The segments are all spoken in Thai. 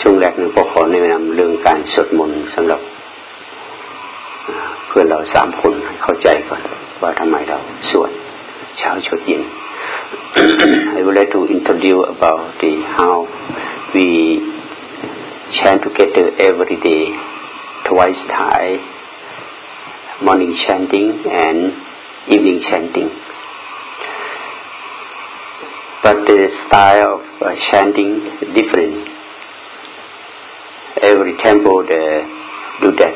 ช่วงแรกนึงก็ขอแนะนำเรื่องการสวดมนต์สำหรับเพื่อนเราสามคนเข้าใจก่อน ว่าทำไมเราสวดเช้าชดเย็น I would like to introduce about the how we chant together every day twice Thai morning chanting and evening chanting but the style of chanting different every temple they do that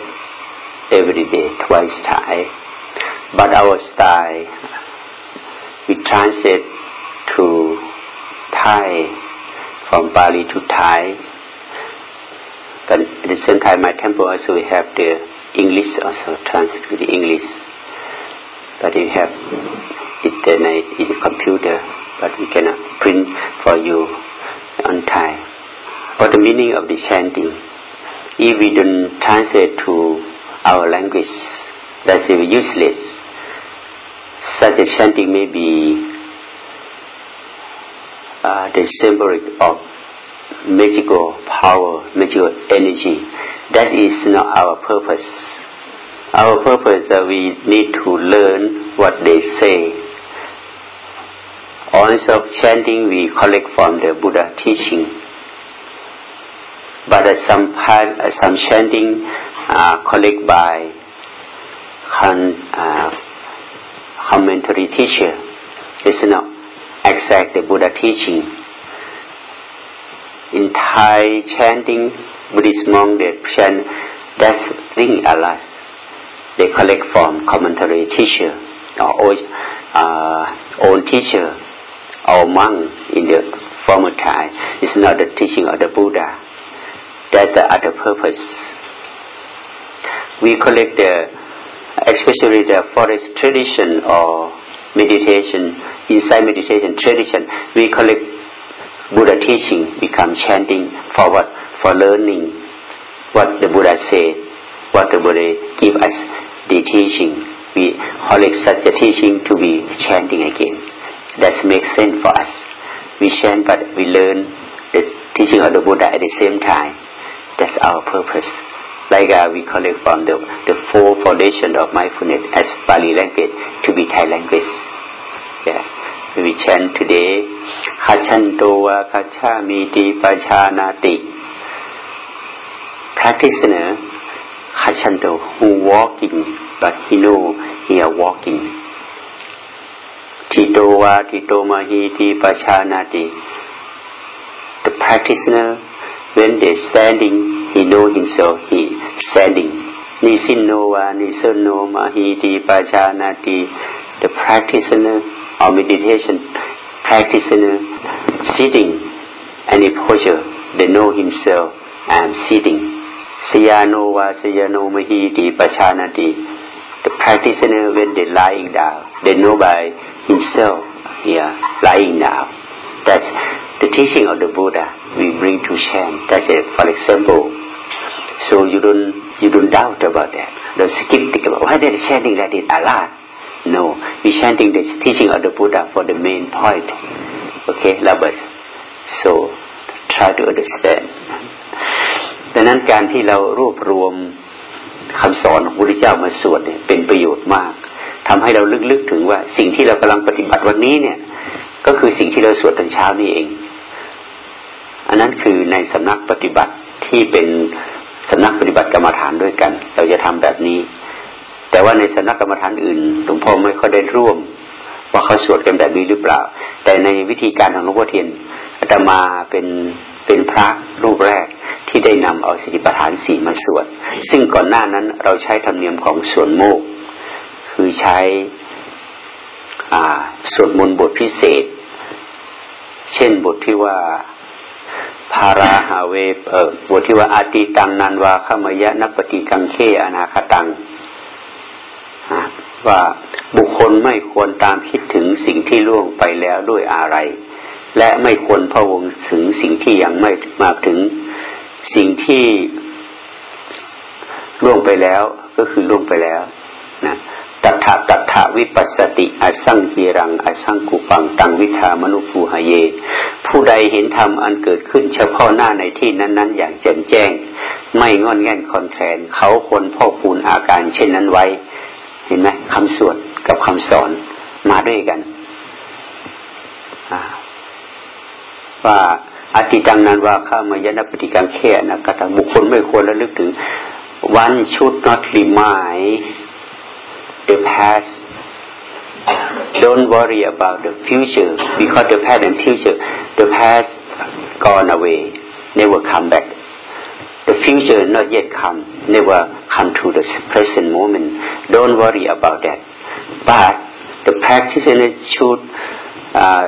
every day twice Thai but our style we translate to Thai from Bali to Thai. But at the same time my temple also we have the English also translate to the English. But we have it in, a, in the computer but we cannot print for you on Thai what the meaning of the chanting if we don't translate to our language that's useless such a chanting may be uh, the symbolic of magical power, magical energy. That is not our purpose. Our purpose that we need to learn what they say. Also, chanting we collect from the Buddha teaching. But some part, uh, some chanting uh, collect by con, uh, commentary teacher. It's not exact the Buddha teaching. In Thai chanting, Buddhist monk they chant that ring alas. They collect from commentary teacher or uh, own teacher or monk in the former time. It's not the teaching of the Buddha. That's the other purpose. We collect the, especially the forest tradition or meditation, inside meditation tradition, we collect Buddha teaching, become chanting for what? For learning what the Buddha said, what the Buddha give us the teaching. We collect such a teaching to be chanting again. That makes sense for us. We chant but we learn the teaching of the Buddha at the same time. That's our purpose. Like uh, we collect from the, the four foundation of mindfulness as Bali language to be Thai language. Yeah. We chant today, Hachanto wa kachamiti pachanati. Practitioner, Hachanto, who walking, but he know he are walking. Tito wa tito mahiti pachanati. The practitioner, when they standing, he know himself, he standing. Nisin wa nisun no mahiti pachanati. The practitioner or meditation practitioner sitting any posture, they know himself, I am sitting. Sayano wa sayano mahiti pachanati. The practitioner when they lying down, they know by himself, yeah, lying down. That's the teaching of the Buddha we bring to chant. That's it, for example. So you don't you don't doubt about that. Don't skeptic about why they're chanting like this a lot. No, we chanting the teaching of the Buddha for the main point. Okay, lovers. So try to understand. ดังนั้นการที่เรารวบรวมคำสอนของพระพุทธเจ้ามาสวดเนี่ยเป็นประโยชน์มากทำให้เราลึกๆถึงว่าสิ่งที่เรากำลังปฏิบัติวันนี้เนี่ย ก็คือสิ่งที่เราสวดตอนเช้านี่เอง อันนั้นคือในสำนักปฏิบัติที่เป็นสำนักปฏิบัติกรรมฐานด้วยกัน เราจะทำแบบนี้ แต่ว่าในสำนักกรรมฐานอื่นหลวงพ่อไม่ค่อยได้ร่วม ว่าเขาสวดกันแบบนี้หรือเปล่า แต่ในวิธีการของหลวงพ่อเทียนอาตมาเป็นเป็นพระรูปแรกที่ได้นำเอาสติปัฏฐานสี่มาสวด ซึ่งก่อนหน้านั้นเราใช้ธรรมเนียมของสวนโมก คือใช้สวดมนต์บทพิเศษ เช่นบทที่ว่า พาราหาเวเออบทที่ว่าอาติตังนันวาขมยะนปฏิกังเคอนาคตังว่าบุคคลไม่ควรตามคิดถึงสิ่งที่ล่วงไปแล้วด้วยอะไร และไม่ควรพะวงถึงสิ่งที่ยังไม่มาถึงสิ่งที่ล่วงไปแล้วก็คือล่วงไปแล้วนะ ตัทธะตัทะวิปัสสติอสังกีรังอสังกุปังตังวิธามนุภูหเย ผู้ใดเห็นธรรมอันเกิดขึ้นเฉพาะหน้าในที่นั้นๆ อย่างแจ่มแจ้ง ไม่งอนแง่นคอนแคลนเขาคนพ่อคูณอาการเช่นนั้นไว้ เห็นไหมคำสวดกับคำสอนมาด้วยกันว่าอติตังนั้นว่าข้ามายนปฏิกังแค่นะกตบุคคลไม่ควรระลึกถึง one should not remind the past. Don't worry about the future because the past and future the past gone away never come back. The future not yet come never come to the present moment. Don't worry about that. But the practitioner should uh,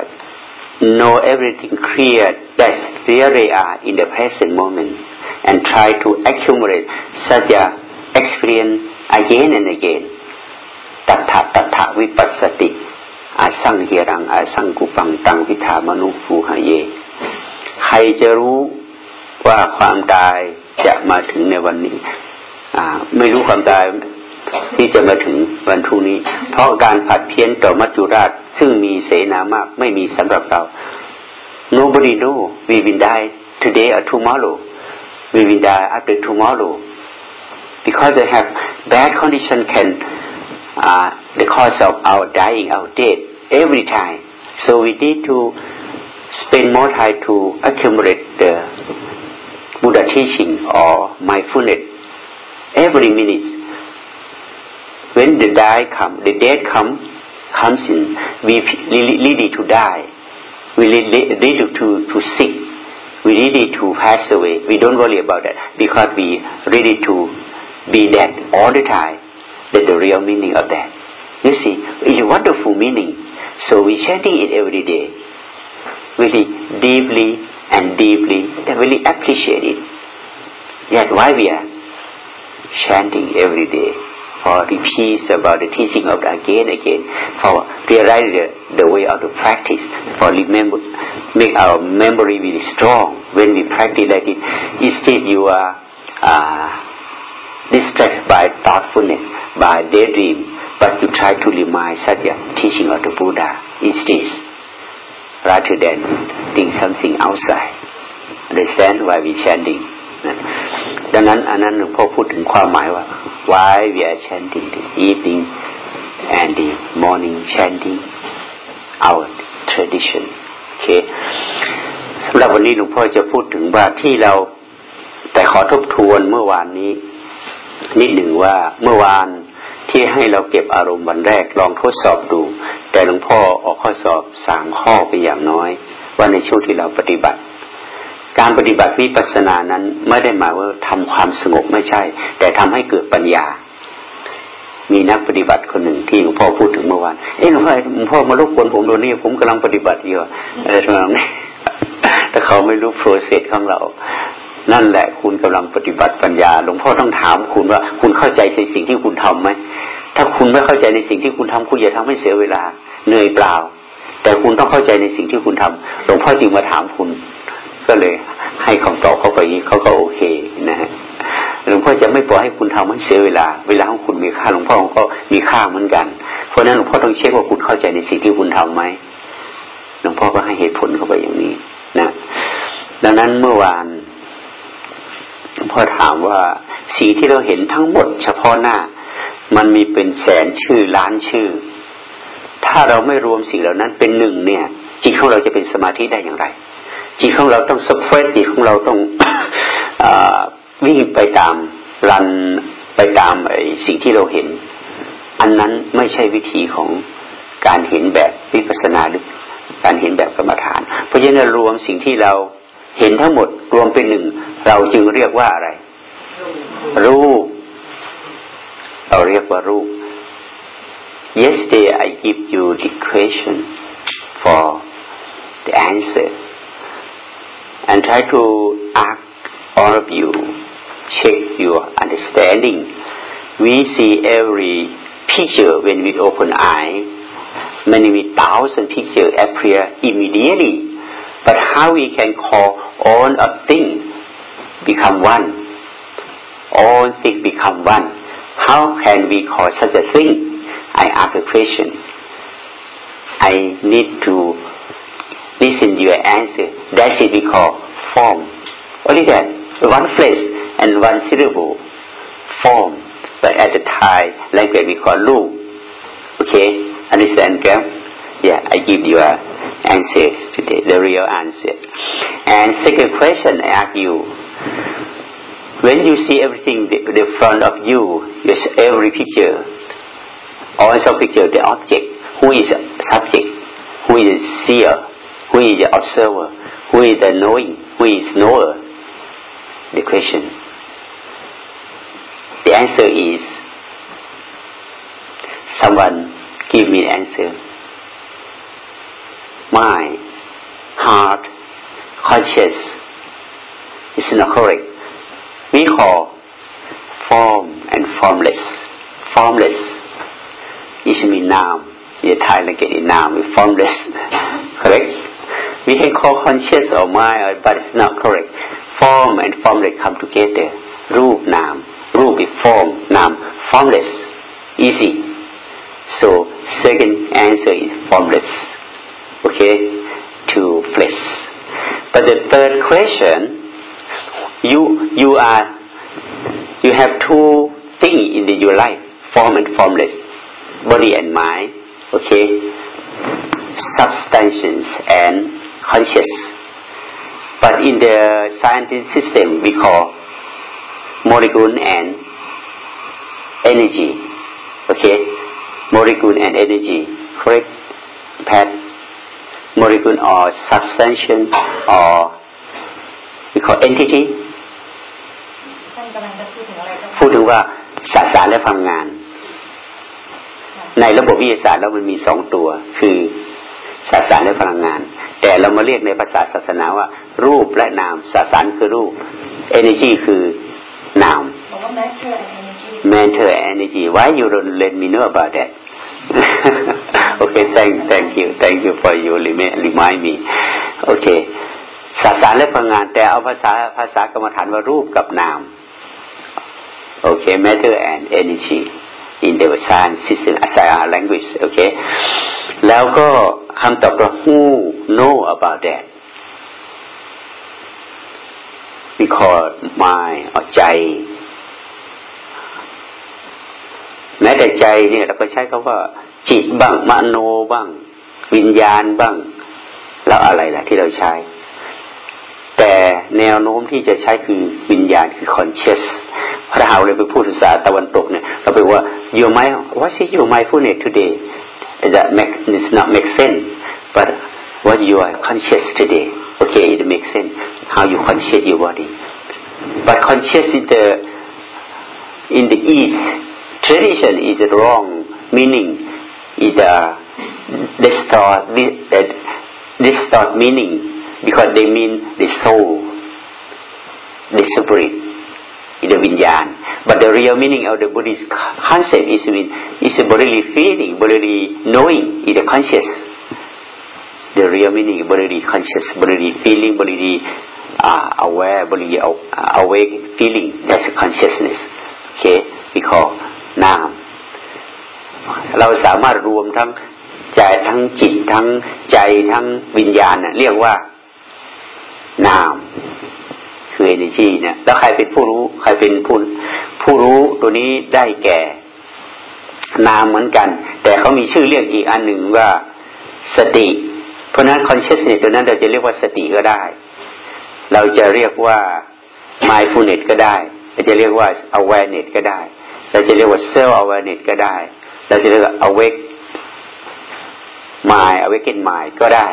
know everything clear that where they are in the present moment and try to accumulate such a experience again and again ตัถะตัถะวิปัสสติอาสังเฮรังอาสังกุปังตังวิธามนุฟูหเย ใครจะรู้ว่าความตายจะมาถึงในวันนี้ไม่รู้ความตายที่จะมาถึงวันพรุ่งนี้ เพราะการผัดเพี้ยนต่อมัจจุราช ซึ่งมีเสนามากไม่มีสำหรับเรา nobody know we will die today or tomorrow we will die after tomorrow because they have bad condition can uh, the cause of our dying our death every time so we need to spend more time to accumulate the Buddha teaching or mindfulness every minute when the die come, the death come, comes in, we ready to die. We ready to, to, to sick. We ready to pass away. We don't worry about that because we ready to be dead all the time. That's the real meaning of that. You see, it's a wonderful meaning. So we chanting it every day. Really deeply and deeply, and really appreciate it. That's why we are chanting every day for repeats about the teaching of the again and again, for realize the, the way of the practice, for remember, make our memory really strong when we practice like it. Instead you are uh, distracted by thoughtfulness, by daydream, but you try to remind such a teaching of the Buddha instead, rather than think something outside. Understand why we chanting? ดังนั้นอันนั้นหลวงพ่อพูดถึงความหมายว่า why we are chanting the evening and the morning chanting our tradition โอเคสำหรับวันนี้หลวงพ่อจะพูดถึงว่าที่เราแต่ขอทบทวนเมื่อวานนี้ นิดหนึ่งว่าเมื่อวาน ที่ให้เราเก็บอารมณ์วันแรกลองทดสอบดู แต่หลวงพ่อออกข้อสอบสามข้อไปอย่างน้อย ว่าในช่วงที่เราปฏิบัติ การปฏิบัติวิปัสสนานั้นไม่ได้หมายว่าทำความสงบไม่ใช่ แต่ทำให้เกิดปัญญา มีนักปฏิบัติคนหนึ่งที่หลวงพ่อพูดถึงเมื่อวานเอ้หลวงพ่อหลวงพ่อมาลุกวนผมโดนนี่ผมกำลังปฏิบัติอยู่อะไรทำนองนี้แต่เขาไม่รู้โปรเซสของเรา นั่นแหละคุณกำลังปฏิบัติปัญญา หลวงพ่อต้องถามคุณว่า คุณเข้าใจในสิ่งที่คุณทํำไหมถ้าคุณไม่เข้าใจในสิ่งที่คุณทำคุณอย่าทำให้เสียเวลาเหนื่อยเปล่า แต่คุณต้องเข้าใจในสิ่งที่คุณทำหลวงพ่อจึงมาถามคุณ ก็เลยให้คำตอบเขาไปเขาก็โอเคนะฮะหลวงพ่อจะไม่ปล่อยให้คุณทำมันเสียเวลา เวลาของคุณมีค่าหลวงพ่อก็มีค่าเหมือนกัน เพราะนั้นหลวงพ่อต้องเช็คว่าคุณเข้าใจในสิ่งที่คุณทํำไหมหลวงพ่อก็ให้เหตุผลเข้าไปอย่างนี้นะดังนั้นเมื่อวาน พ่อถามว่าสิ่งที่เราเห็นทั้งหมด เฉพาะหน้า มันมีเป็นแสนชื่อล้านชื่อ ถ้าเราไม่รวมสิ่งเหล่านั้นเป็นหนึ่งเนี่ยจิตของเราจะเป็นสมาธิได้อย่างไร จิตของเราต้องสเฟรจิตของเราต้องอวิ่งไปตามรันไปตามไอ้สิ่งที่เราเห็น อันนั้นไม่ใช่วิธีของการเห็นแบบวิปัสนาหรือการเห็นแบบกรรมฐาน เพราะฉะนั้นรวมสิ่งที่เรา เห็นทั้งหมดรวมเป็นหนึ่ง เราจึงเรียกว่าอะไร รูป เราเรียกว่ารูป Yesterday I give you the question for the answer and try to ask all of you, check your understanding. We see every picture when we open eye. Many thousand pictures appear immediately. But how we can call all of things become one? All things become one. How can we call such a thing? I ask a question. I need to listen your answer. That's it we call form. What is that? One phrase and one syllable. Form. But at the Thai language we call lu. Okay? Understand, girl? Yeah, I give you a answer today, the real answer. And second question I ask you, when you see everything the, front of you, yes, every picture, all also picture the object, who is subject, who is seer, who is the observer, who is the knowing, who is knower? The question. The answer is someone give me the answer. Mind, heart, conscious. It's not correct. We call form and formless. Formless is mean noun. In Thai language, in noun, formless. correct? We can call conscious or mind, but it's not correct. Form and formless come together. Roop, noun. Roop is form, noun. Formless. Easy. So, second answer is formless. Okay? To flesh. But the third question, you, you are, you have two things in the, your life, form and formless, body and mind, okay? Substances and conscious. But in the scientific system, we call molecule and energy, okay? Molecule and energy, correct? Pat? Molecule or substance or we call entity พูดถึงว่าสสารและพลังงาน ในระบบวิทยาศาสตร์แล้วมันมีสองตัว คือสสารและพลังงาน แต่เรามาเรียกในภาษาศาสนาว่า รูปและนามสสารคือรูป energy คือนาม matter and energy why you don't let me know about that okay thank thank you thank you for you remind me okay สสารและพลังงาน แต่เอาภาษาภาษากรรมฐานว่ารูปกับนามโอเค matter and energy in the science system science language โอเคแล้วก็คำตอบว่า who know about that we call mind ใจ แม้แต่ใจเนี่ยเราก็ใช้คาว่า จิตบ้างมโนบ้าง วิญญาณบ้าง แล้วอะไรล่ะที่เราใช้ แต่แนวโน้มที่จะใช้คือวิญญาณคือ conscious ถ้าเราเลยไปพูดภาษาตะวันตกเนี่ยเราไปว่า your mind what is your mindfulness today that make does not make sense but what you are conscious today okay it makes sense how you conscious your body but conscious in the in the east tradition is wrong meaning is a distort distort meaning because they mean the soul, the spirit, the vinyan. But the real meaning of the Buddhist concept is is bodily feeling, bodily knowing, is a conscious. The real meaning bodily conscious, bodily feeling, bodily uh, aware, bodily uh, awake feeling. That's consciousness. Okay, call now. เราสามารถรวมทั้งใจทั้งจิตทั้งใจทั้งวิญญาณเรียกว่านามคือ energy เนี่ยแล้วใครเป็นผู้รู้ ใครเป็นผู้ผู้รู้ตัวนี้ได้แก่ นามเหมือนกัน แต่เขามีชื่อเรียกอีกอันหนึ่งว่าสติ เพราะนั้น consciousness ตัวนั้นเราจะเรียกว่าสติก็ได้ เราจะเรียกว่า mindfulness ก็ได้ เราจะเรียกว่า awareness ก็ได้ เราจะเรียกว่า self awareness ก็ได้ เราจะเรียกว่า awake mind awaken mind ก็ได้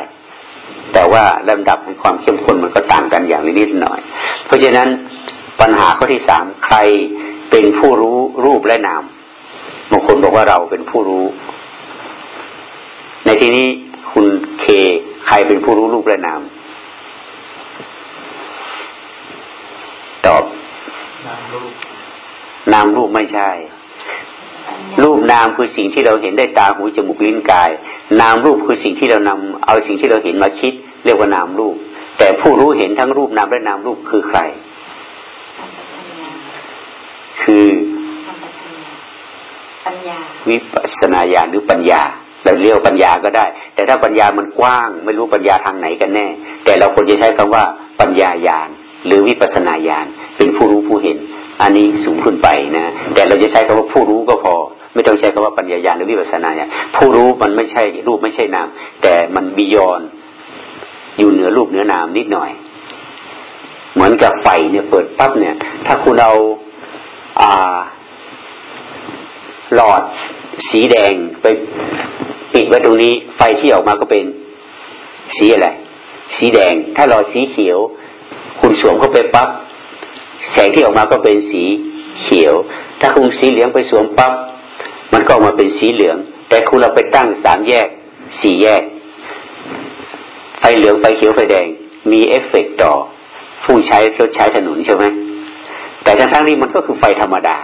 แต่ว่าลำดับของความเข้มข้นมันก็ต่างกันอย่างนิดหน่อย เพราะฉะนั้นปัญหาข้อที่สามใครเป็นผู้รู้รูปและนามบางคนบอกว่าเราเป็นผู้รู้ ในที่นี้คุณเคใครเป็นผู้รู้รูปและนาม ตอบนามรูป นามรูปไม่ใช่ รูปนามคือสิ่งที่เราเห็นได้ตาหูจมูกลิ้นกาย นามรูปคือสิ่งที่เรานำเอาสิ่งที่เราเห็นมาคิด เรียกว่านามรูป แต่ผู้รู้เห็นทั้งรูปนามและนามรูปคือใคร คือปัญญาวิปัสนาญาณหรือปัญญาเราเรียกปัญญาก็ได้ แต่ถ้าปัญญามันกว้าง ไม่รู้ปัญญาทางไหนกันแน่ แต่เราควรจะใช้คำว่า ปัญญาญาณหรือวิปัสนาญาณเป็นผู้รู้ผู้เห็น อันนี้สูงขึ้นไปนะแต่เราจะใช้คำว่าผู้รู้ก็พอ ไม่ต้องใช้คำว่าปัญญาญาณหรือวิปัสนาญาผู้รู้มันไม่ใช่รูปไม่ใช่นาม แต่มันบิยอนอยู่เหนือรูปเหนือนามนิดหน่อย เหมือนกับไฟเนี่ยเปิดปั๊บเนี่ย ถ้าคุณเอาอ่าหลอดสีแดงไปปิดไว้ตรงนี้ ไฟที่ออกมาก็เป็นสีอะไร สีแดง ถ้าหลอดสีเขียว คุณสวมเข้าไปปั๊บ แสงที่ออกมาก็เป็นสีเขียว ถ้าคุณสีเหลืองไปสวมปั๊บมันก็ออกมาเป็นสีเหลือง แต่คุณเราไปตั้งสามแยกสี่แยกไฟเหลืองไฟเขียวไฟแดง มีเอฟเฟกต่อ ผู้ใช้รถใช้ถนนใช่ไหมแต่ทั้งนี้มันก็คือไฟธรรมดา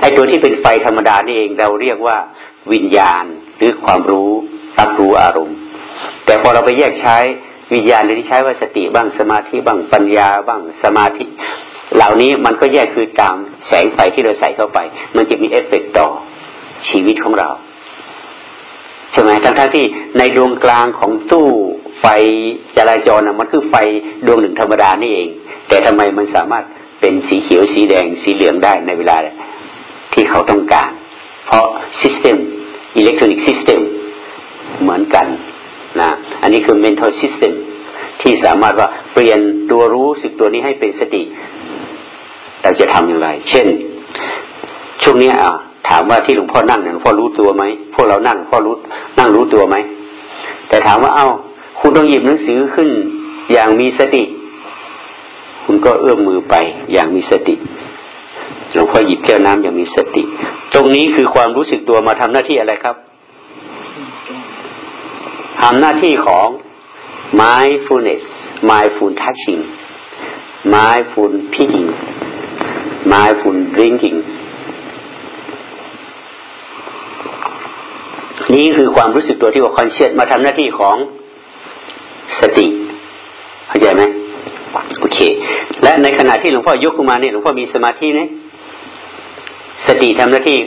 ไอ้ตัวที่เป็นไฟธรรมดานี่เองเราเรียกว่าวิญญาณหรือความรู้รับรู้อารมณ์ แต่พอเราไปแยกใช้วิญญาณหรือที่ใช้ว่าสติบ้างสมาธิบ้างปัญญาบ้างสมาธิ เหล่านี้มันก็แยกคือตามแสงไฟที่เราใส่เข้าไป มันจะมีเอฟเฟกต่อชีวิตของเราใช่ไหมทั้งๆทที่ในดวงกลางของตู้ไฟจราจรนะมันคือไฟดวงหนึ่งธรรมดานี่เอง แต่ทำไมมันสามารถเป็นสีเขียวสีแดงสีเหลืองได้ในเวลาที่เขาต้องการ เพราะ system electronics system เหมือนกันนะอันนี้คือ mental system ที่สามารถว่าเปลี่ยนตัวรู้สึกตัวนี้ให้เป็นสติ เราจะทำอย่างไร เช่น ช่วงนี้อะถามว่าที่หลวงพ่อนั่งเนี่ยหลวงพ่อรู้ตัวไหมพวกเรานั่งพ่อรู้นั่งรู้ตัวไหมแต่ถามว่า เอ้า คุณต้องหยิบหนังสือขึ้น อย่างมีสติ คุณก็เอื้อมมือไป อย่างมีสติหลวงพ่อหยิบแก้วน้ำอย่างมีสติ ตรงนี้คือความรู้สึกตัวมาทำหน้าที่อะไรครับทำหน้าที่ของ mindfulness mindful touching mindful picking mindful drinking นี่คือความรู้สึกตัวที่ว่าคอนเชียสมาทำหน้าที่ของสติเข้าใจไหมโอเค และในขณะที่หลวงพ่อยกขึ้นมาเนี่ยหลวงพ่อมีสมาธิไหมสติทำหน้าที่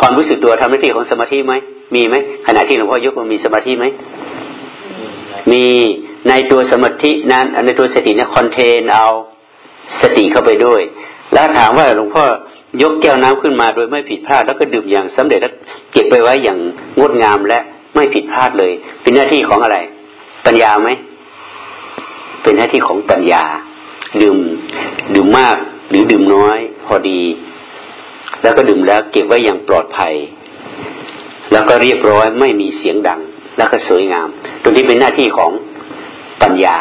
ความรู้สึกตัวทำหน้าที่ของสมาธิไหมมีไหมขณะที่หลวงพ่อยกมันมีสมาธิไหมมีในตัวสมาธินั้นในตัวสติเนี่ยคอนเทนเอาสติเข้าไปด้วย แล้วถามว่าหลวงพ่อยกแก้วน้ำขึ้นมาโดยไม่ผิดพลาดแล้วก็ดื่มอย่างสำเร็จแล้วเก็บไปไว้อย่างงดงามและไม่ผิดพลาดเลย เป็นหน้าที่ของอะไร ปัญญาไหมเป็นหน้าที่ของปัญญา ดื่มดื่มมากหรือดื่มน้อย พอดี แล้วก็ดื่มแล้วเก็บไว้อย่างปลอดภัย แล้วก็เรียบร้อยไม่มีเสียงดัง แล้วก็สวยงาม ตรงที่เป็นหน้าที่ของปัญญา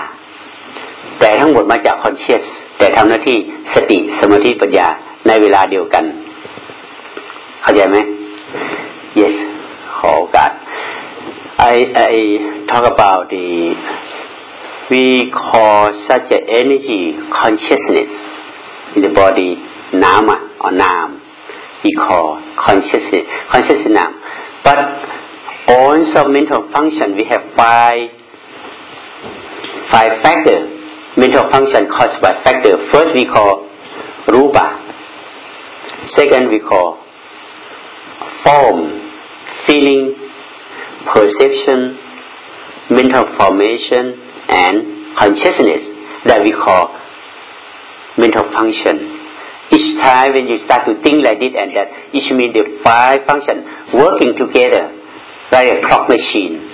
แต่ทั้งหมดมาจากคอนเชียส แต่ทำหน้าที่สติสมาธิปัญญาในเวลาเดียวกัน เข้าใจไหม yes ขอโอกาส I I talk about the we call such an energy consciousness in the body nama or nam we call consciousness consciousness nam but on some mental function we have five five factor mental function caused by factor first we call rupa Second, we call form, feeling, perception, mental formation, and consciousness that we call mental function. Each time when you start to think like this and that, each means the five functions working together like a clock machine.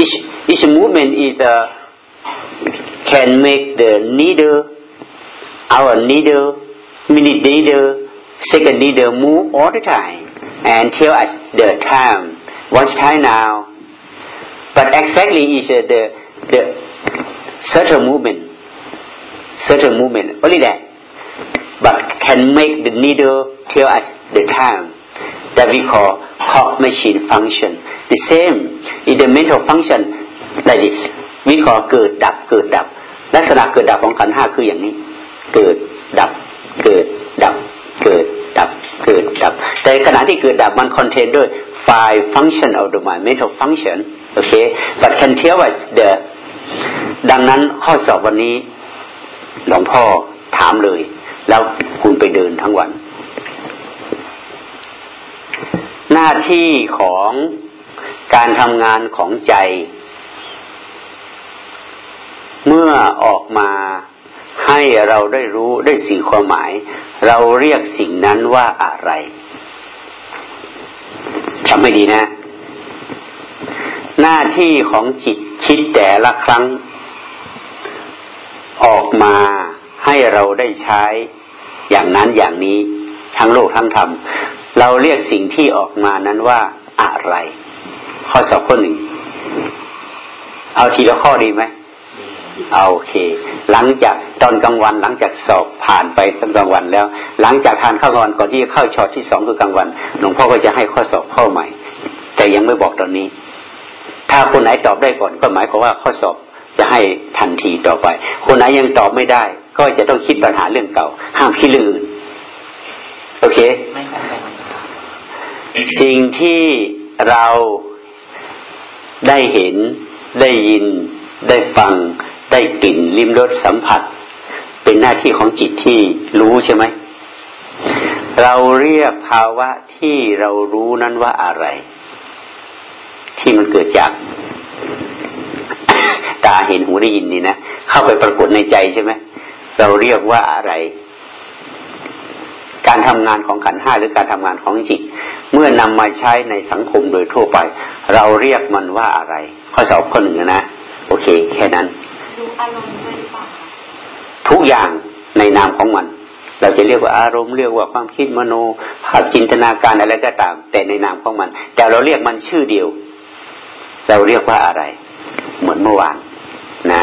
Each, each movement is a can make the needle, our needle, minute needle, second needle move all the time and tell us the time. What's time now? But exactly is uh, the the certain movement, certain movement only that. But can make the needle tell us the time that we call clock machine function. The same in the mental function like this. We call เกิดดับเกิดดับ ลักษณะเกิดดับของขันห้าคืออย่างนี้ เกิดดับ เกิดดับ เกิดดับ เกิดดับ แต่ขณะที่เกิดดับมันคอนเทนด้วย five function of the mind mental function โอเค but can tell us the ดังนั้นข้อสอบวันนี้ หลวงพ่อถามเลย แล้วคุณไปเดินทั้งวัน หน้าที่ของการทำงานของใจ เมื่อออกมาให้เราได้รู้ได้สื่อความหมาย เราเรียกสิ่งนั้นว่าอะไรจำไม่ดีนะ หน้าที่ของจิตคิดแต่ละครั้ง ออกมาให้เราได้ใช้อย่างนั้นอย่างนี้ทั้งโลกทั้งธรรม เราเรียกสิ่งที่ออกมานั้นว่าอะไร ข้อสอบข้อหนึ่ง เอาทีละข้อดีไหมเอาโอเค หลังจากตอนกลางวันหลังจากสอบผ่านไปตอนกลางวันแล้ว หลังจากทานข้าวกลางวันก่อนที่จะเข้าช็อตที่สองคือกลางวันหลวงพ่อก็จะให้ข้อสอบข้อใหม่ แต่ยังไม่บอกตอนนี้ ถ้าคนไหนตอบได้ก่อนก็หมายความว่าข้อสอบจะให้ทันทีต่อไป คนไหนยังตอบไม่ได้ ก็จะต้องคิดปัญหาเรื่องเก่า ห้ามคิดเรื่องอื่นโอเค สิ่งที่เราได้เห็น ได้ยิน ได้ฟัง ได้กลิ่นลิ้มรสสัมผัส เป็นหน้าที่ของจิตที่รู้ใช่ไหม เราเรียกภาวะที่เรารู้นั้นว่าอะไร ที่มันเกิดจากตาเห็นหูได้ยินนี่นะเข้าไปปรากฏในใจใช่ไหมเราเรียกว่าอะไร การทำงานของขันห้าหรือการทำงานของจิต เมื่อนำมาใช้ในสังคมโดยทั่วไป เราเรียกมันว่าอะไร ข้อสอบข้อหนึ่งนะ โอเค แค่นั้น ทุกอย่างในนามของมัน เราจะเรียกว่าอารมณ์เรียกว่าความคิดมโนภาพจินตนาการอะไรก็ตาม แต่ในนามของมัน แต่เราเรียกมันชื่อเดียว เราเรียกว่าอะไร เหมือนเมื่อวานนะ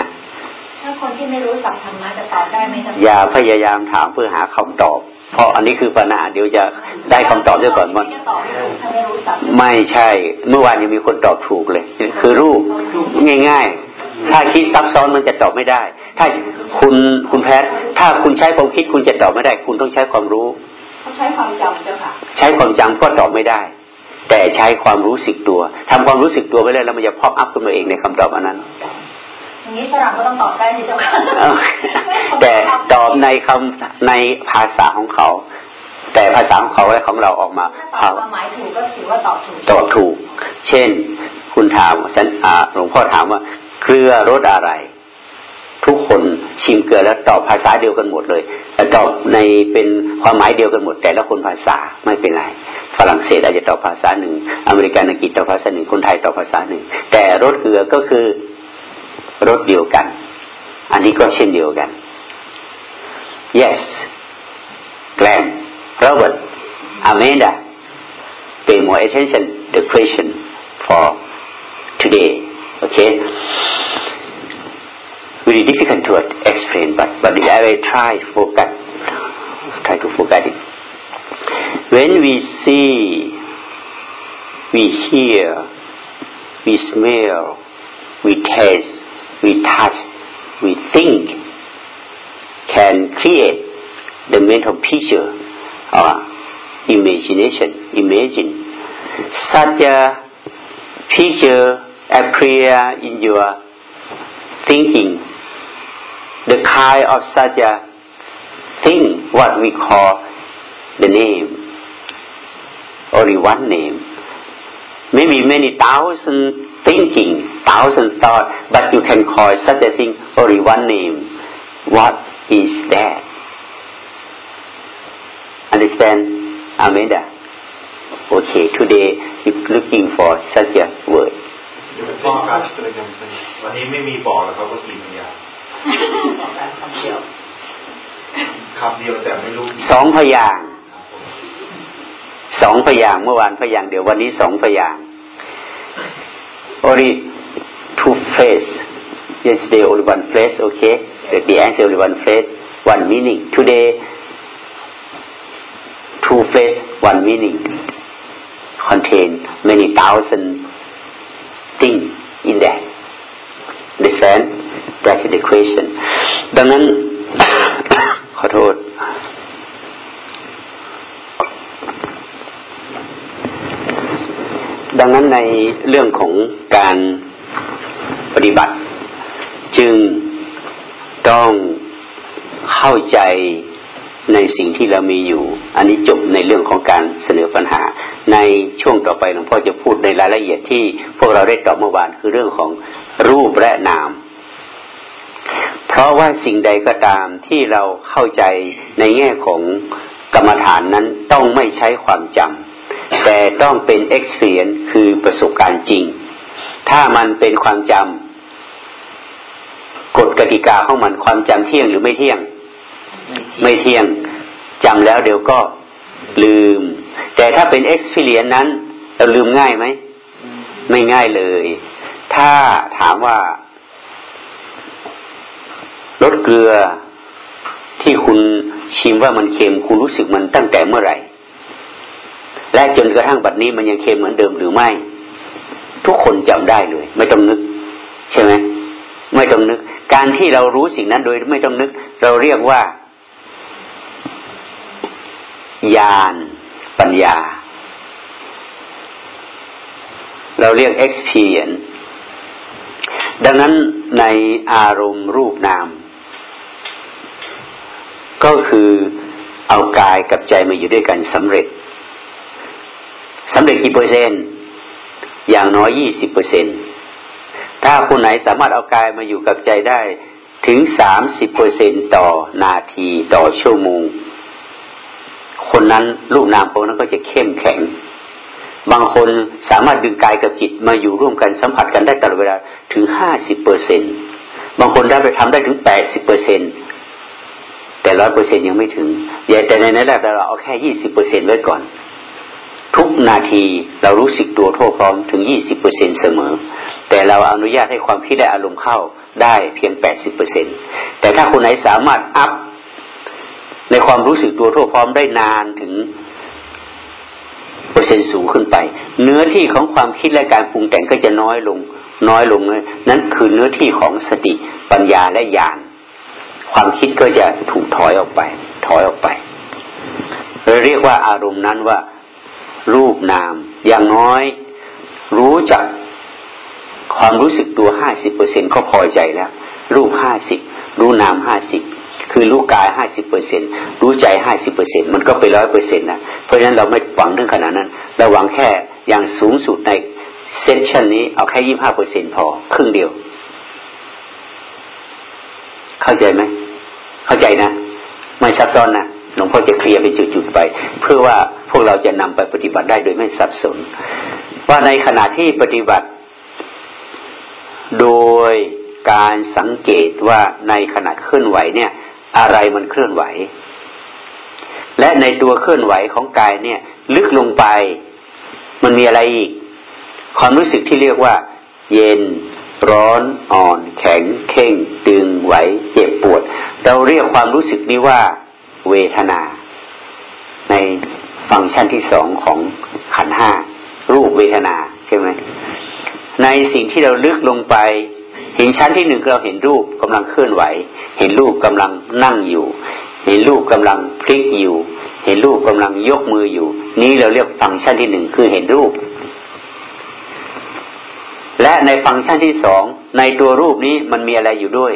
ถ้าคนที่ไม่รู้สัพธรรมะจะตอบได้ไหมครับอย่าพยายามถามเพื่อหาคำตอบ เพราะอันนี้คือปัญหาเดี๋ยวจะได้คำตอบด้วยก่อนว่าไม่ใช่เมื่อวานยังมีคนตอบถูกเลย คือรูปง่าย ๆ ถ้าคิดซับซ้อนมันจะตอบไม่ได้ ถ้าคุณคุณแพทถ้าคุณใช้ความคิดคุณจะตอบไม่ได้ คุณต้องใช้ความรู้ใช้ความจำเจ้าค่ะใช้ความจำก็ตอบไม่ได้ แต่ใช้ความรู้สึกตัวทำความรู้สึกตัวไปเลยแล้วมันจะพอกอัพขึ้นมาเองในคำตอบอันนั้น อย่างนี้ฝรั่งก็ต้องตอบได้สิเจ้าค่ะแต่ตอบในคำในภาษาของเขา แต่ภาษาของเขาและของเราออกมาความหมายถูกก็ถือว่าตอบถูกตอบถูก เช่น คุณถามฉันหลวงพ่อถามว่าเกลือรสอะไร ทุกคนชิมเกลือแล้วตอบภาษาเดียวกันหมดเลยตอบในเป็นความหมายเดียวกันหมด แต่ละคนภาษาไม่เป็นไรฝรั่งเศสอาจจะตอบภาษาหนึ่งอเมริกันอังกฤษตอบภาษาหนึ่งคนไทยตอบภาษาหนึ่งแต่รสเกลือก็คือ รสเดียวกัน อันนี้ก็เช่นเดียวกัน yes Glenn Robert Amanda pay more attention the question for today Okay? Very difficult to explain, but, but I will try forget, try to forget it. When we see, we hear, we smell, we taste, we touch, we think, can create the mental picture or imagination, imagine. Such a picture appear in your thinking the kind of such a thing what we call the name only one name maybe many thousand thinking thousand thought but you can call such a thing only one name what is that understand Amanda okay today you're looking for such a word วันนี้ไม่มีบอกแล้วครับว่ากี่พยางคำเดียวคำเดียวแต่ไม่รู้สองพยางสองพยางเมื่อวานพยางเดียววันนี้สองพยาง only two phrase yesterday only one phrase okay the, the answer only one phrase one meaning today two phrase one meaning contain many thousand thing in that understand that's the question ดังนั้นขอโทษ ดังนั้นในเรื่องของการปฏิบัติ จึงต้องเข้าใจในสิ่งที่เรามีอยู่ อันนี้จบในเรื่องของการเสนอปัญหา ในช่วงต่อไปหลวงพ่อจะพูดในรายละเอียดที่พวกเราได้ตอบเมื่อวานคือเรื่องของรูปและนาม เพราะว่าสิ่งใดก็ตามที่เราเข้าใจในแง่ของกรรมฐานนั้นต้องไม่ใช้ความจำ แต่ต้องเป็น experience คือประสบการณ์จริง ถ้ามันเป็นความจำกฎกติกาของมันความจำเที่ยงหรือไม่เที่ยง ไม่เที่ยงจำแล้วเดี๋ยวก็ลืม แต่ถ้าเป็น experience นั้นเราลืมง่ายไหม ไม่ง่ายเลย ถ้าถามว่ารสเกลือที่คุณชิมว่ามันเค็มคุณรู้สึกมันตั้งแต่เมื่อไหร่ และจนกระทั่งบัดนี้มันยังเค็มเหมือนเดิมหรือไม่ ทุกคนจำได้เลย ไม่ต้องนึก ใช่ไหมไม่ต้องนึก การที่เรารู้สิ่งนั้นโดยไม่ต้องนึก เราเรียกว่าญาณปัญญา เราเรียก experience ดังนั้นในอารมณ์รูปนาม ก็คือเอากายกับใจมาอยู่ด้วยกันสำเร็จ สำเร็จกี่เปอร์เซ็นต์อย่างน้อยยี่สิบเปอร์เซ็นถ้าคนไหนสามารถเอากายมาอยู่กับใจได้ถึงสามสิบเปอร์เซ็นต่อนาทีต่อชั่วโมง คนนั้นลูกนามพวกนั้นก็จะเข้มแข็ง บางคนสามารถดึงกายกับจิตมาอยู่ร่วมกันสัมผัสกันได้ตลอดเวลาถึงห้าสิบเปอร์เซ็นบางคนได้ไปทำได้ถึงแปดสิบเปอร์เซ็นแต่ร้อยเปอร์เซ็นยังไม่ถึงอย่าแต่ในนั้นแหละเราเอาแค่ยี่สิบเปอร์เซ็นไว้ก่อน ทุกนาทีเรารู้สึกตัวทั่วพร้อมถึงยี่สิบเปอร์เซ็นเสมอ แต่เราอนุญาตให้ความคิดและอารมณ์เข้าได้เพียงแปดสิบเปอร์เซ็นแต่ถ้าคนไหนสามารถอัพในความรู้สึกตัวทั่วพร้อมได้นานถึงเปอร์เซ็นต์สูงขึ้นไป เนื้อที่ของความคิดและการปรุงแต่งก็จะน้อยลง น้อยลงนั่นคือเนื้อที่ของสติปัญญาและญาณความคิดก็จะถูกถอยออกไป ถอยออกไปเราเรียกว่าอารมณ์นั้นว่า รูปนาม อย่างน้อย รู้จักความรู้สึกตัวห้าสิบเปอร์เซ็นก็พอใจแล้ว รูปห้าสิบรู้นามห้าสิบคือรู้กายห้าสิบเปอร์เซ็นรู้ใจห้าสิบเปอร์เซ็นมันก็ไปร้อยเปอร์เซ็นต์นะเพราะฉะนั้นเราไม่หวังเรื่องขนาดนั้น เราหวังแค่อย่างสูงสุดในเซสชันนี้เอาแค่ยี่ห้าเปอร์เซ็นพอ ครึ่งเดียว เข้าใจไหม เข้าใจนะ ไม่ซับซ้อนนะ หลวงพ่อจะเคลียร์เป็นจุดๆไป เพื่อว่าพวกเราจะนำไปปฏิบัติได้โดยไม่สับสน ว่าในขณะที่ปฏิบัติ โดยการสังเกตว่าในขณะเคลื่อนไหวเนี่ย อะไรมันเคลื่อนไหว และในตัวเคลื่อนไหวของกายเนี่ย ลึกลงไปมันมีอะไรอีก ความรู้สึกที่เรียกว่า เย็นร้อนอ่อน แข็งเข่ง ตึงไหว เจ็บปวด เราเรียกความรู้สึกนี้ว่า เวทนา ในฟังก์ชันที่สองของขันห้ารูปเวทนาใช่ไหมในสิ่งที่เราลึกลงไป เห็นชั้นที่หนึ่งเราเห็นรูปกำลังเคลื่อนไหว เห็นรูปกำลังนั่งอยู่ เห็นรูปกำลังพลิกอยู่ เห็นรูปกำลังยกมืออยู่ นี้เราเรียกฟังก์ชันที่หนึ่งคือเห็นรูป และในฟังก์ชันที่สองในตัวรูปนี้มันมีอะไรอยู่ด้วย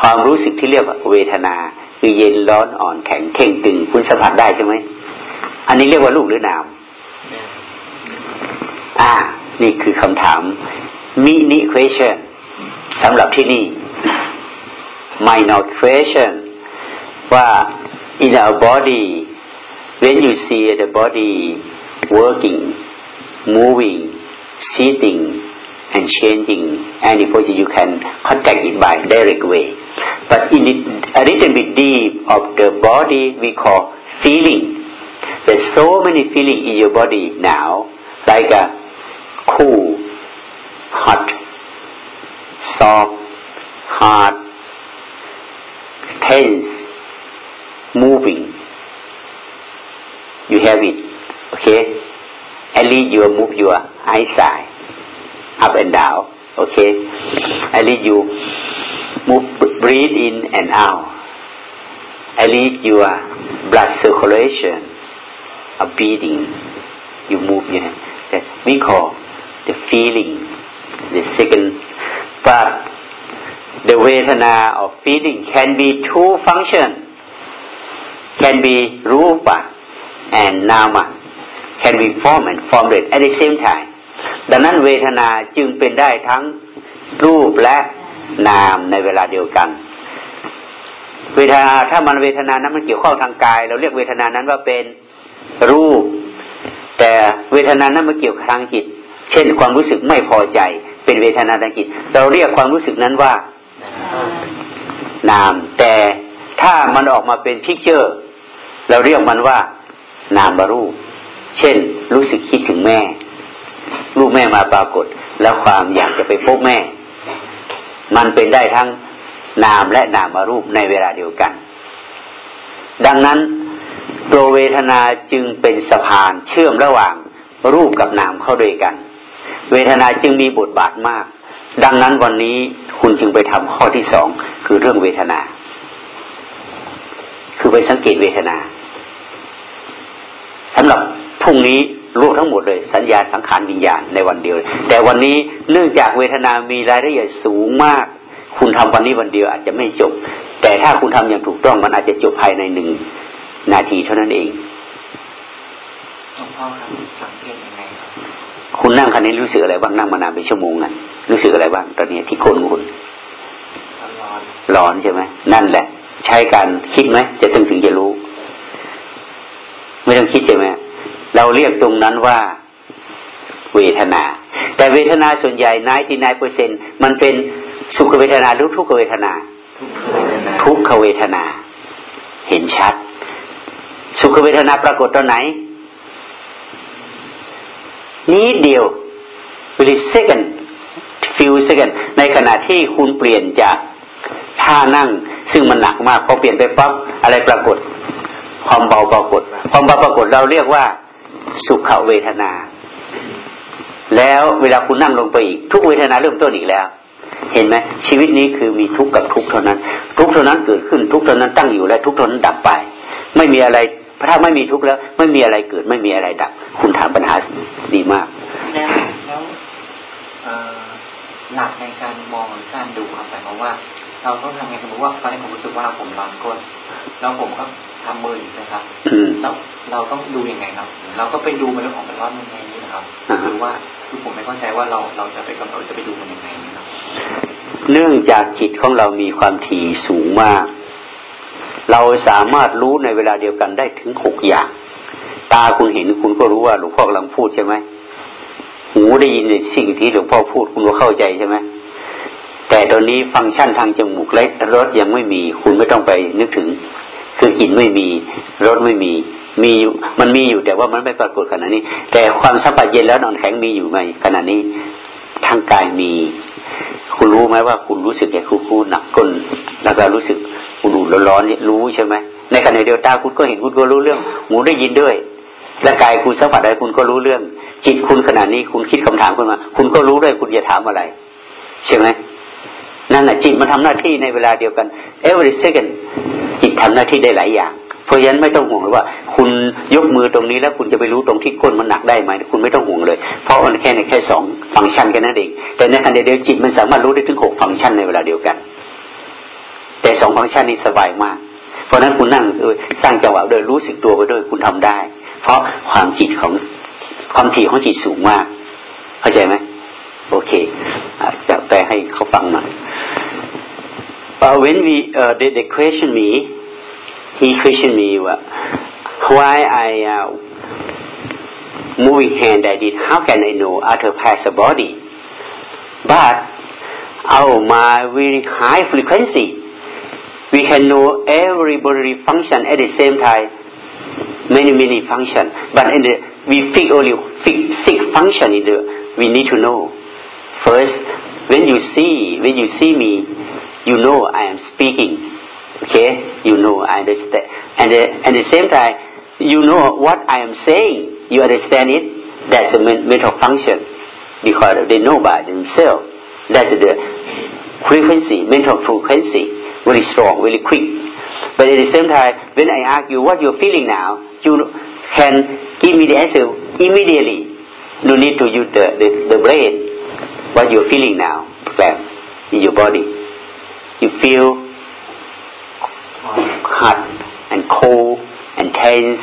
ความรู้สึกที่เรียกว่าเวทนา คือเย็นร้อนอ่อนแข็งเข่งตึงคุณสัมผัสได้ใช่ไหมอันนี้เรียกว่ารูปหรือนาม อ่า นี่คือคำถามมินิ question สำหรับที่นี่ minor question ว่า in our body when you see the body working moving sitting and changing any position you can contact it by direct way but in a little bit deep of the body we call feeling there's so many feeling in your body now like a cool hot soft, hard, tense, moving. You have it, okay? At least you move your eyesight up and down, okay? At least you move, breathe in and out. At least your blood circulation, a beating, you move your hand. That we call the feeling, the second but the Vedana of feeling can be two function can be rupa and nama can be formed and formed at the same time ดังนั้นเวทนาจึงเป็นได้ทั้งรูปและ นามในเวลาเดียวกัน เวทนาถ้ามันเวทนานั้นมันเกี่ยวข้องทางกาย เราเรียกเวทนานั้นว่าเป็นรูป แต่เวทนานั้นมันเกี่ยวทางจิต เช่น ความรู้สึกไม่พอใจ เป็นเวทนาทางจิต เราเรียกความรู้สึกนั้นว่า นาม แต่ถ้ามันออกมาเป็นพิกเจอร์เราเรียกมันว่า นามบารูป เช่น รู้สึกคิดถึงแม่ ลูกแม่มาปรากฏ แล้วความอยากจะไปพบแม่ มันเป็นได้ทั้งนามและนามารูปในเวลาเดียวกัน ดังนั้นตัวเวทนาจึงเป็นสะพานเชื่อมระหว่างรูปกับนามเข้าด้วยกัน เวทนาจึงมีบทบาทมาก ดังนั้นวันนี้คุณจึงไปทำข้อที่สองคือเรื่องเวทนา คือไปสังเกตเวทนาสำหรับพรุ่งนี้ รู้ทั้งหมดเลย สัญญาสังขารวิญญาณในวันเดียว แต่วันนี้เนื่องจากเวทนามีรายละเอียดสูงมาก คุณทำวันนี้วันเดียวอาจจะไม่จบ แต่ถ้าคุณทำอย่างถูกต้องมันอาจจะจบภายในหนึ่งนาทีเท่านั้นเองหลวงพ่อครับสังเกตยังไงครับคุณนั่งคันนี้รู้สึกอะไรบ้างนั่งมานานเป็นชั่วโมงนั้นรู้สึกอะไรบ้างตอนนี้ที่คนคุณร้อนร้อนใช่ไหมนั่นแหละ ใช้การคิดไหมจะถึงถึงจะรู้ ไม่ต้องคิดใช่ไหม เราเรียกตรงนั้นว่าเวทนา แต่เวทนาส่วนใหญ่นายที่นายเปอร์เซ็นมันเป็นสุขเวทนาหรือทุกขเวทนา ทุกขเวทนา เห็นชัด สุขเวทนาปรากฏตอนไหน นี้เดียว very second few second ในขณะที่คุณเปลี่ยนจากท่านั่ง ซึ่งมันหนักมากพอเปลี่ยนไปปั๊บอะไรปรากฏ ความเบาปรากฏ ความเบาปรากฏเราเรียกว่า สุขเวทนา แล้วเวลาคุณนั่งลงไปอีก ทุกเวทนาเริ่มต้นอีกแล้ว เห็นไหมชีวิตนี้คือมีทุกข์กับทุกข์เท่านั้น ทุกข์เท่านั้นเกิดขึ้นทุกข์เท่านั้นตั้งอยู่และทุกข์เท่านั้นดับไป ไม่มีอะไรถ้าไม่มีทุกข์แล้ว ไม่มีอะไรเกิดไม่มีอะไรดับ คุณถามปัญหาดีมากแล้วหลักในการมองหรือการดูครับหมายความว่า เราต้องทำไงสมมติว่าตอนนี้ผมรู้สึกว่าผมร้อนก้นแล้วผมก็ ทำมือนะครับแล้วเราต้องดูยังไงครับ เราก็ไปดูมันเรื่องของมันร้อนยังไงนี่นะครับหรือว่าคือผมไม่เข้าใจว่าเราเราจะไปกำหนดจะไปดูมันยังไงนี่ครับเนื่องจากจิตของเรามีความถี่สูงมาก เราสามารถรู้ในเวลาเดียวกันได้ถึงหกอย่าง ตาคุณเห็นคุณก็รู้ว่าหลวงพ่อกำลังพูดใช่ไหมหูได้ยินในสิ่งที่หลวงพ่อพูดคุณก็เข้าใจใช่ไหมแต่ตอนนี้ฟังก์ชันทางจมูกและรสยังไม่มี คุณไม่ต้องไปนึกถึง คือกลิ่นไม่มีรสไม่มีมีอยู่มันมีอยู่แต่ว่ามันไม่ปรากฏขณะนี้ แต่ความสัมผัสเย็นแล้วนอนแข็งมีอยู่ไหมขณะนี้ทางกายมี คุณรู้ไหมว่าคุณรู้สึกอย่างคุณคูหนักก้นแล้วก็รู้สึกอุ่นๆร้อนๆเนี่รู้ใช่ไหมในขณะเดียวตาคุณก็เห็นคุณก็รู้เรื่องหูได้ยินด้วยและกายคุณสัมผัสได้คุณก็รู้เรื่อง จิตคุณขณะนี้คุณคิดคำถามขึ้นมา คุณก็รู้ด้วยคุณจะถามอะไร ใช่ไหม นั่นแหละจิตมันทำหน้าที่ในเวลาเดียวกัน every second จิตทำหน้าที่ได้หลายอย่างเพราะฉะนั้นไม่ต้องห่วงเลยว่า คุณยกมือตรงนี้แล้วคุณจะไปรู้ตรงที่ก้นมันหนักได้ไหมคุณไม่ต้องห่วงเลย เพราะมันแค่ในแค่สองฟังก์ชันแค่นั้นเอง แต่ในขณะเดียวจิตมันสามารถรู้ได้ถึงหกฟังก์ชันในเวลาเดียวกัน แต่สองฟังก์ชันนี้สบายมาก เพราะนั้นคุณนั่งสร้างจังหวะโดยรู้สึกตัวไปด้วยคุณทำได้ เพราะความจิตของความถี่ของจิตสูงมาก เข้าใจไหมโอเคจะแปลให้เขาฟังหน่อย uh, when we uh, they, they question me he questioned me uh, why I uh, moving hand I did how can I know? Other parts of body. But oh my very high frequency we can know every bodily function at the same time. Many many function. But in the we fix only fix six function in the we need to know. First, when you see, when you see me, you know I am speaking. Okay? You know I understand. And uh, at the same time, you know what I am saying. You understand it? That's the mental function. Because they know by themselves. That's the frequency, mental frequency. Very strong, very quick. But at the same time, when I ask you what you're feeling now, you can give me the answer immediately. No need to use the, the, the brain what you're feeling now, in your body. You feel hot and cold and tense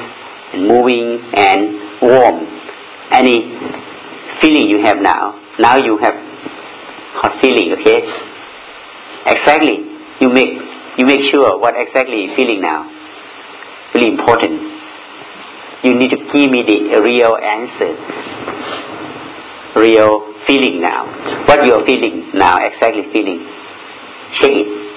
and moving and warm. Any feeling you have now now you have hot feeling okay? Exactly. You make you make sure what exactly you feeling now. Really important. You need to give me the real answer. Real feeling now. What you are feeling now exactly feeling it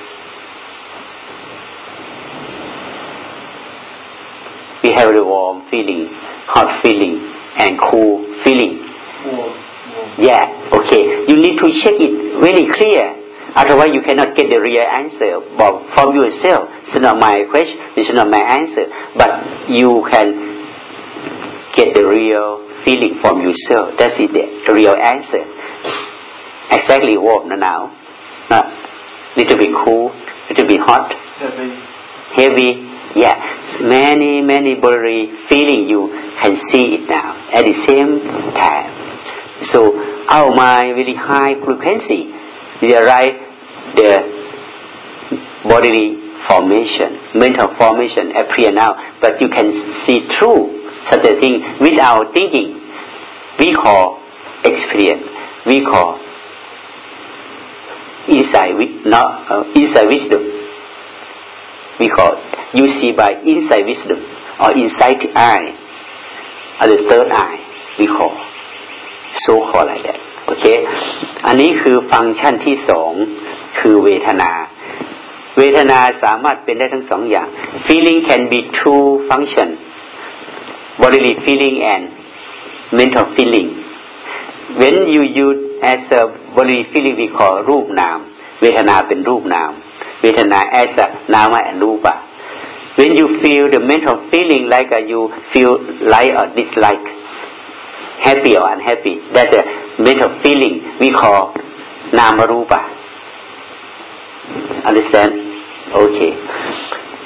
we have the warm feeling hot feeling and cool feeling. Yeah okay. You need to check it really clear. Otherwise you cannot get the real answer from yourself. It's not my question. It's not my answer. But you can get the real feeling from yourself. That's the real answer. Exactly what now. Not little bit cool little bit hot. Heavy. Heavy. yeah. Many many bodily feeling you can see it now at the same time. So our mind very high frequency the right the bodily formation mental formation appear now but you can see through such a thing without thinking. We call experience. We call inside not uh, inside wisdom we call you see by inside wisdom or inside the eye or the third eye we call so call like that โอเค อันนี้คือฟังก์ชันที่สองคือเวทนา เวทนาสามารถเป็นได้ทั้งสองอย่าง feeling can be two function bodily feeling and mental feeling when you use as a body feeling we call รูปนาม เวทนาเป็นรูปนาม เวทนา as a นามะรูปะ when you feel the mental feeling like you feel like or dislike happy or unhappy that's a mental feeling we call namarupa understand โอเค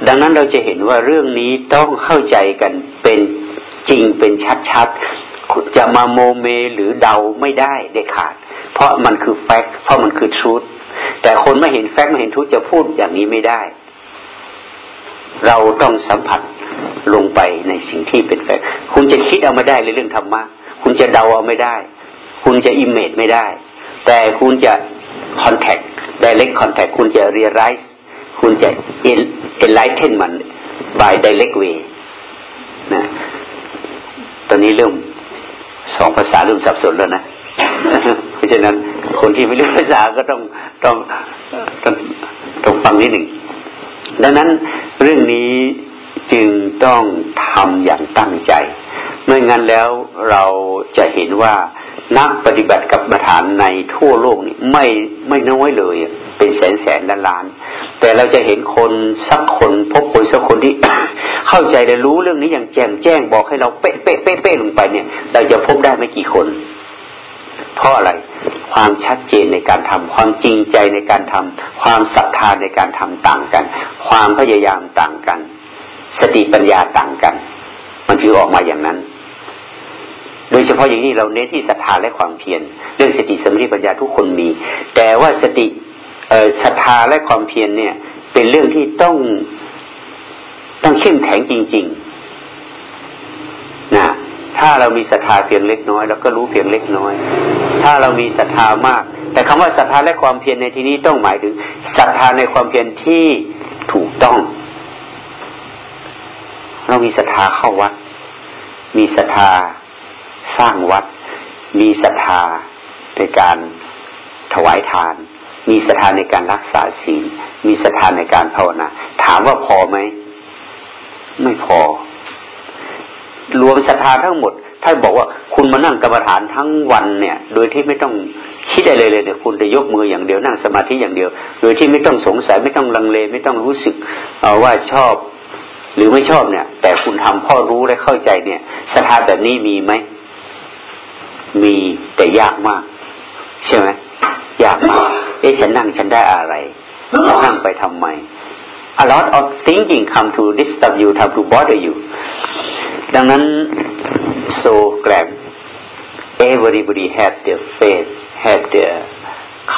ดังนั้นเราจะเห็นว่าเรื่องนี้ต้องเข้าใจกันเป็นจริงเป็นชัดๆ จะมาโมเมหรือเดาไม่ได้เด็ดขาด เพราะมันคือ fact เพราะมันคือ truth แต่คนไม่เห็น fact ไม่เห็น truth จะพูดอย่างนี้ไม่ได้ เราต้องสัมผัสลงไปในสิ่งที่เป็น fact คุณจะคิดเอาไม่ได้ในเรื่องธรรมะคุณจะเดาเอาไม่ได้ คุณจะ imagine ไม่ได้ แต่คุณจะคอนแทค direct contact คุณจะ realize คุณจะ enlightenment by direct way นะตอนนี้เริ่ม สองภาษาเริ่มสับสนแล้วนะเพราะฉะนั้นคนที่ไม่รู้ภาษาก็ต้องต้องต้องต้องฟังนิดหนึ่งดังนั้นเรื่องนี้จึงต้องทำอย่างตั้งใจ ไม่งั้นแล้วเราจะเห็นว่านักปฏิบัติกับประธานในทั่วโลกนี่ไม่ไม่น้อยเลย เป็นแสนแสนล้านล้าน แต่เราจะเห็นคนสักคนพบคนสักคนที่ เข้าใจและรู้เรื่องนี้อย่างแจ่มแจ้งบอกให้เราเป๊ะเป๊ะเป๊ะเป๊ะลงไปเนี่ย เราจะพบได้ไม่กี่คน เพราะอะไรความชัดเจนในการทำความจริงใจในการทำความศรัทธาในการทำต่างกัน ความพยายามต่างกัน สติปัญญาต่างกัน มันคือออกมาอย่างนั้น โดยเฉพาะอย่างนี้เราเน้นที่ศรัทธาและความเพียรเรื่องสติสมาธิปัญญาทุกคนมี แต่ว่าสติศรัทธาและความเพียรเนี่ย เป็นเรื่องที่ต้องต้องเข้มแข็งจริงๆนะถ้าเรามีศรัทธาเพียงเล็กน้อยเราก็รู้เพียงเล็กน้อย ถ้าเรามีศรัทธามาก แต่คำว่าศรัทธาและความเพียรในที่นี้ต้องหมายถึงศรัทธาในความเพียรที่ถูกต้อง เรามีศรัทธาเข้าวัดมีศรัทธา สร้างวัด มีศรัทธาในการถวายทาน มีศรัทธาในการรักษาศีล มีศรัทธาในการภาวนา ถามว่าพอไหม ไม่พอ รวมศรัทธาทั้งหมดท่านบอกว่าคุณมานั่งกรรมฐานทั้งวันเนี่ย โดยที่ไม่ต้องคิดอะไรเลยเนี่ยคุณจะยกมืออย่างเดียวนั่งสมาธิอย่างเดียว โดยที่ไม่ต้องสงสัยไม่ต้องลังเล ไม่ต้องรู้สึกว่าชอบหรือไม่ชอบเนี่ย แต่คุณทำพ่อรู้และเข้าใจเนี่ยศรัทธาแบบนี้มีไหม มีแต่ยากมาก ใช่ไหมยากมากเอ๊ะฉันนั่งฉันได้อะไรนั่งไปทำไม a lot of thinking come to disturb you come to bother you ดังนั้น so glad everybody have their faith have their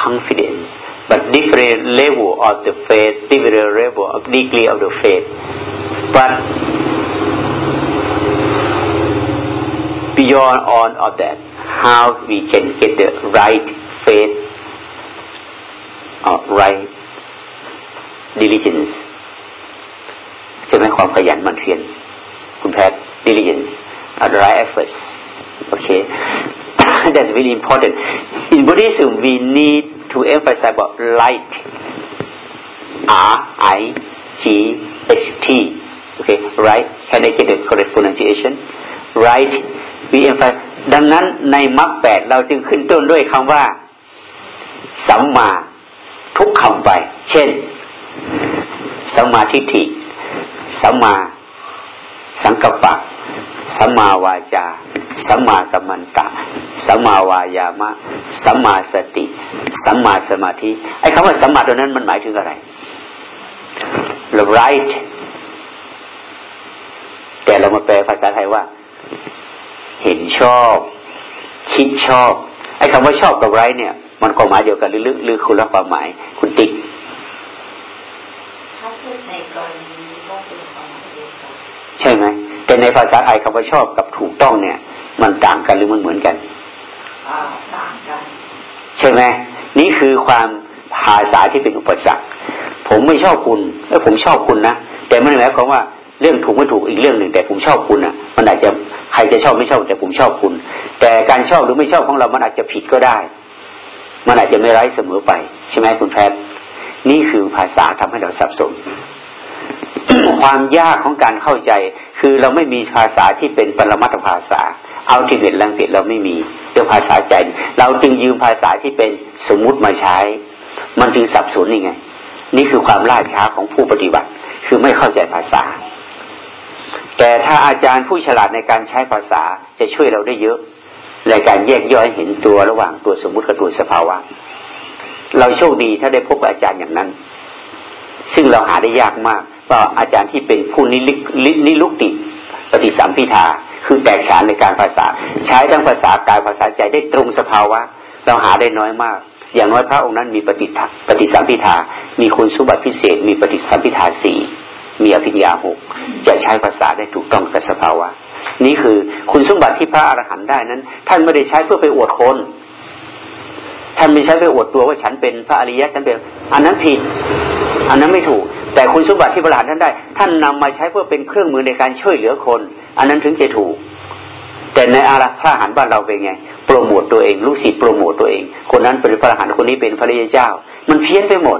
confidence but different level of the faith different level of degree of the faith but beyond all of that how we can get the right faith or right diligence ใช่ไหมความขยันมันเพียรคุณแพทย์ diligence or right efforts okay that's very important in Buddhism we need to emphasize about light R I G H T okay right can I get the correct pronunciation right we emphasize ดังนั้นในมรรคแปดเราจึงขึ้นต้นด้วยคำว่า สัมมาทุกคำไป เช่น สัมมาทิฏฐิ สัมมาสังกัปปะ สัมมาวาจา สัมมากัมมันตะ สัมมาวายามะ สัมมาสติ สัมมาสมาธิ ไอ้คำว่าสัมมาตัวนั้นมันหมายถึงอะไร the right แต่เรามาแปลภาษาไทยว่า เห็นชอบ คิดชอบไอ้คำว่าชอบกับไรเนี่ย มันความหมายเดียวกันหรือหรือคุณละความหมาย คุณติ๊กถ้าพูดในกรณีก็เป็นความหมายเดียวกันใช่ไหมแต่ในภาษาไทยคำว่าชอบกับถูกต้องเนี่ย มันต่างกันหรือมันเหมือนกันต่างกัน ใช่ไหมนี่คือความภาษาที่เป็นอุปสรรคผมไม่ชอบคุณเออผมชอบคุณนะแต่ไม่ได้หมายความว่าเรื่องถูกไม่ถูกอีกเรื่องหนึ่ง แต่ผมชอบคุณอะ มันอาจจะ ใครจะชอบไม่ชอบแต่ผมชอบคุณ แต่การชอบหรือไม่ชอบของเรามันอาจจะผิดก็ได้ มันอาจจะไม่ไร้เสมอไป ใช่ไหมคุณแพทย์นี่คือภาษาทำให้เราสับสนความยากของการเข้าใจ คือเราไม่มีภาษาที่เป็นปรมัตถภาษาเอาทิเบตลังเกตเราไม่มีเรื่องภาษาใจ เราจึงยืมภาษาที่เป็นสมมุติมาใช้ มันจึงสับสนนี่ไง นี่คือความล่าช้าของผู้ปฏิบัติ คือไม่เข้าใจภาษา แต่ถ้าอาจารย์ผู้ฉลาดในการใช้ภาษาจะช่วยเราได้เยอะ ในการแยกย่อยเห็นตัวระหว่างตัวสมมุติกับตัวสภาวะ เราโชคดีถ้าได้พบอาจารย์อย่างนั้น ซึ่งเราหาได้ยากมากว่าอาจารย์ที่เป็นผู้นิลินิลุกติปฏิสัมพิทาคือแตกฉานในการภาษา ใช้ทั้งภาษากายภาษาใจได้ตรงสภาวะ เราหาได้น้อยมาก อย่างน้อยพระองค์นั้นมีปฏิทัปฏิสัมพิทา มีคุณสมบัติพิเศษ มีปฏิสัมพิทาสี่ มีอภิญญาหกจะใช้ภาษาได้ถูกต้องกับสภาวะ นี่คือคุณสมบัติที่พระอรหันต์ได้นั้น ท่านไม่ได้ใช้เพื่อไปอวดคน ท่านไม่ใช้ไปอวดตัวว่าฉันเป็นพระอริยะฉันเป็น อันนั้นผิด อันนั้นไม่ถูก แต่คุณสมบัติที่พระอรหันต์ท่านได้ ท่านนำมาใช้เพื่อเป็นเครื่องมือในการช่วยเหลือคน อันนั้นถึงจะถูก แต่ในอาราพระอรหันต์บ้านเราเป็นไง โปรโมตตัวเองลูกศิษย์โปรโมตตัวเอง คนนั้นเป็นพระอรหันต์คนนี้เป็นพระริยเจ้า มันเพี้ยนไปหมด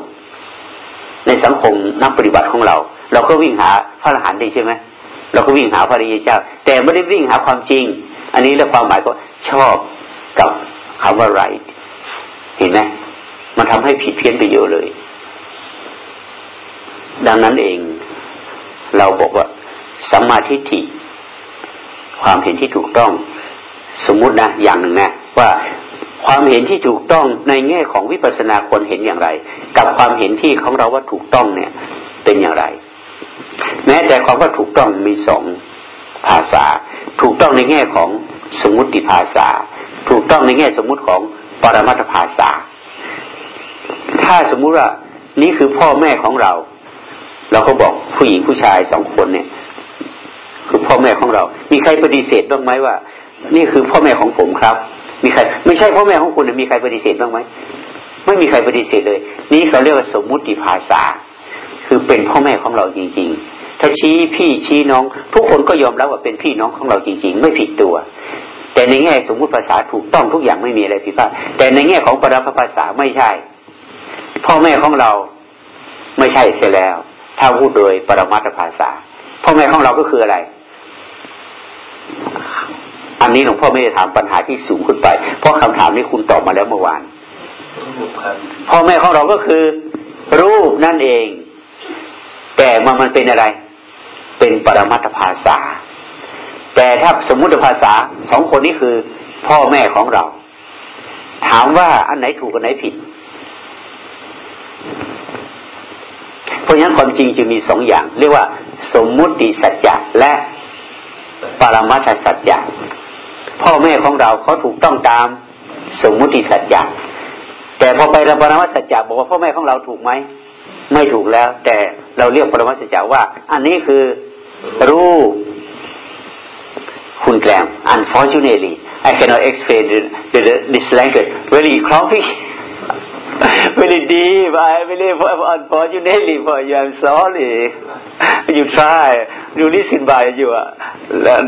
ในสังคมนักปฏิบัติของเรา เราก็วิ่งหาพระอรหันต์ดีใช่ไหมเราก็วิ่งหาพระริยเจ้า แต่ไม่ได้วิ่งหาความจริง อันนี้เรื่องความหมายก็ชอบกับคำว่า right เห็นไหมมันทำให้ผิดเพี้ยนไปเยอะเลย ดังนั้นเองเราบอกว่าสัมมาทิฏฐิความเห็นที่ถูกต้อง สมมุตินะอย่างหนึ่งนะว่า ความเห็นที่ถูกต้องในแง่ของวิปัสสนาคนเห็นอย่างไร กับความเห็นที่ของเราว่าถูกต้องเนี่ย เป็นอย่างไร แม้แต่ความว่าถูกต้องมีสองภาษา ถูกต้องในแง่ของสมมติภาษา ถูกต้องในแง่สมมุติของปรมัตถภาษา ถ้าสมมุติว่านี่คือพ่อแม่ของเรา เราก็บอกผู้หญิงผู้ชายสองคนเนี่ย คือพ่อแม่ของเรา มีใครปฏิเสธบ้างไหมว่า นี่คือพ่อแม่ของผมครับ มีใคร ไม่ใช่พ่อแม่ของคุณมีใครปฏิเสธบ้างไหมไม่มีใครปฏิเสธเลย นี่เขาเรียกว่าสมมุติภาษา คือเป็นพ่อแม่ของเราจริง ๆ ถ้าชี้พี่ชี้น้อง ทุกคนก็ยอมรับว่าเป็นพี่น้องของเราจริง ๆ ไม่ผิดตัว แต่ในแง่สมมุติภาษาถูกต้องทุกอย่างไม่มีอะไรผิดพลาดแต่ในแง่ของปรัภาษาไม่ใช่ พ่อแม่ของเราไม่ใช่เสียแล้ว ถ้าพูดโดยปรมัตถภาษา พ่อแม่ของเราก็คืออะไร อันนี้หลวงพ่อไม่ได้ถามปัญหาที่สูงขึ้นไป เพราะคำถามนี้คุณตอบมาแล้วเมื่อวานพ่อแม่ของเราก็คือ รูปนั่นเอง แต่มันมันเป็นอะไร เป็นปรมัตถภาษา แต่ถ้าสมมุติภาษาสองคนนี้คือ พ่อแม่ของเรา ถามว่าอันไหนถูกอันไหนผิด เพราะฉะนั้นความจริงจะมีสองอย่าง เรียกว่า สมมุติสัจจะและปรมัตถสัจจะ พ่อแม่ของเราเขาถูกต้องตามสมมุติสัจจะแต่พอไปรับปรมัตสัจจะบอกว่าพ่อแม่ของเราถูกไหมไม่ถูกแล้ว แต่เราเรียกปรมัตสัจจะว่า อันนี้คือรูปคุณแกรม unfortunately I cannot explain the, the, this language very clompy very deep I believe unfortunately for you I'm sorry you try you listen by your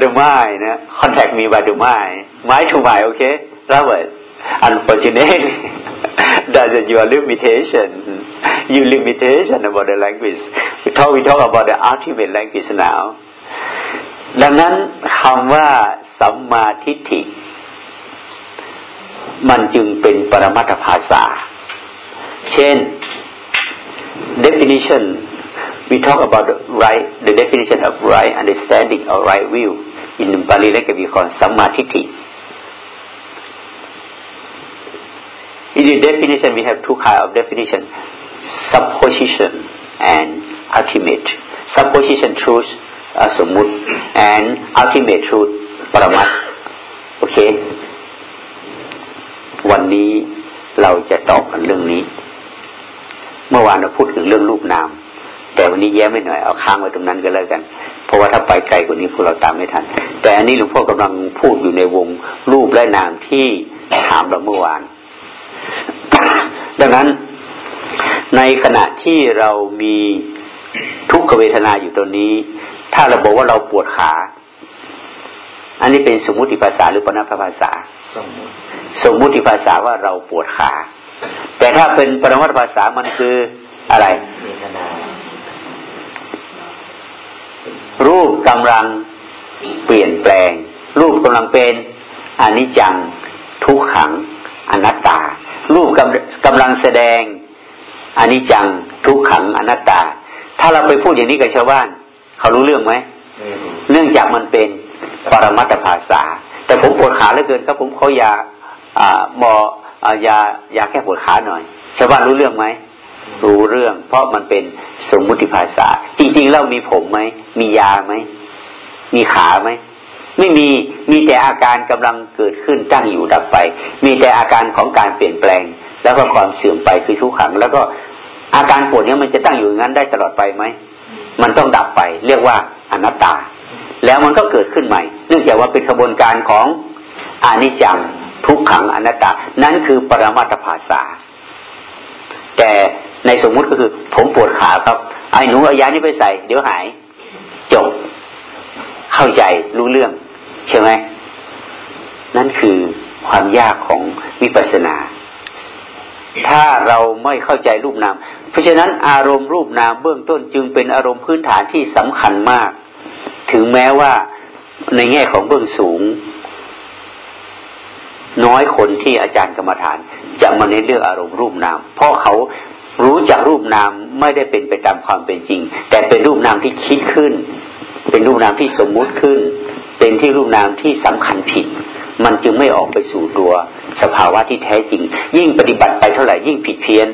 the mind contact me by the mind mind to mind okay Robert unfortunately that's your limitation your limitation about the language we talk we talk about the ultimate language now ดังนั้นคำว่าสัมมาทิฏฐิมันจึงเป็นปรมัตถภาษา เช่น definition we talk about the right the definition of right understanding or right view in Bali language we call สัมมาทิฏฐิ In the definition, we have two kind of definition: supposition and ultimate. Supposition truth สมมุติ and ultimate truth ปรมัตโอเค วันนี้เราจะตอบกันเรื่องนี้ เมื่อวานเราพูดถึงเรื่องรูปนาม แต่วันนี้แย้ไม่หน่อยเอาค้างไว้ตรงนั้นก็แล้วกัน เพราะว่าถ้าไปไกลกว่านี้พวกเราตามไม่ทัน แต่อันนี้หลวงพ่อกำลังพูดอยู่ในวงรูปและนามที่ถามเราเมื่อวาน ดังนั้นในขณะที่เรามีทุกขเวทนาอยู่ตรงนี้ ถ้าเราบอกว่าเราปวดขา อันนี้เป็นสมมุติภาษาหรือปณภาษา สมมุติสมมุติภาษาว่าเราปวดขา แต่ถ้าเป็นปรมัตภาษามันคืออะไรเวทนารูปกำลังเปลี่ยนแปลง รูปกำลังเป็นอนิจจัง ทุกขัง อนัตตา รูปกำกำลังแสดงอนิจจัง ทุกขัง อนัตตา ถ้าเราไปพูดอย่างนี้กับชาวบ้าน เขารู้เรื่องไหมเนื่องจากมันเป็นปรมัตถภาษา แต่ผมปวดขาเหลือเกินครับผมเขายาอ่าหมอ ยายาแก้ปวดขาหน่อยชาวบ้านรู้เรื่องไหมรู้เรื่อง เพราะมันเป็นสมมุติภาษา จริงๆแล้วมีผมไหมมียาไหมมีขาไหมไม่มีมีแต่อาการกำลังเกิดขึ้นตั้งอยู่ดับไป มีแต่อาการของการเปลี่ยนแปลง แล้วก็ความเสื่อมไปคือทุกขัง แล้วก็อาการปวดนี้มันจะตั้งอยู่อย่างนั้นได้ตลอดไปไหมมันต้องดับไป เรียกว่าอนัตตา แล้วมันก็เกิดขึ้นใหม่ เนื่องจากว่าเป็นกระบวนการของอนิจจัง ทุกขังอนัตตา นั่นคือปรมาตภาษา แต่ในสมมุติก็คือ ผมปวดขาครับไอ้หนูเอายานี้ไปใส่ เดี๋ยวหาย จบ เข้าใจรู้เรื่อง ใช่ไหมนั่นคือความยากของวิปัสสนา ถ้าเราไม่เข้าใจรูปนาม เพราะฉะนั้นอารมณ์รูปนามเบื้องต้นจึงเป็นอารมณ์พื้นฐานที่สำคัญมาก ถึงแม้ว่าในแง่ของเบื้องสูง น้อยคนที่อาจารย์กรรมฐาน จะมาเน้นเรื่องอารมณ์รูปนาม เพราะเขารู้จักรูปนามไม่ได้เป็นไปตามความเป็นจริง แต่เป็นรูปนามที่คิดขึ้น เป็นรูปนามที่สมมุติขึ้น เป็นที่รูปนามที่สำคัญผิด มันจึงไม่ออกไปสู่ตัวสภาวะที่แท้จริง ยิ่งปฏิบัติไปเท่าไหร่ยิ่งผิดเพี้ยน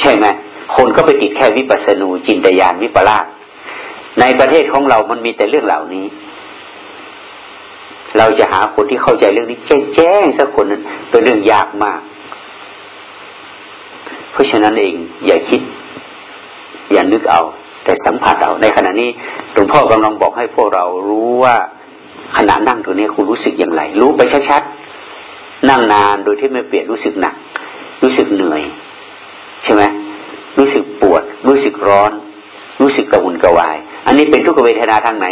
ใช่ไหมคนก็ไปติดแค่วิปัสสนูจินตยานวิปลาสในประเทศของเรามันมีแต่เรื่องเหล่านี้ เราจะหาคนที่เข้าใจเรื่องนี้แจ้งแจ้งสักคนนั้นเป็นเรื่องยากมาก เพราะฉะนั้นเองอย่าคิด อย่านึกเอา แต่สัมผัสเอา ในขณะนี้หลวงพ่อกำลังบอกให้พวกเรารู้ว่าขณะนั่งตัวนี้คุณรู้สึกอย่างไร รู้ไปชัดๆนั่งนานโดยที่ไม่เปลี่ยนรู้สึกหนัก รู้สึกเหนื่อย ใช่ไหมรู้สึกปวด รู้สึกร้อน รู้สึกกระวนกระวาย อันนี้เป็นทุกขเวทนาทางไหน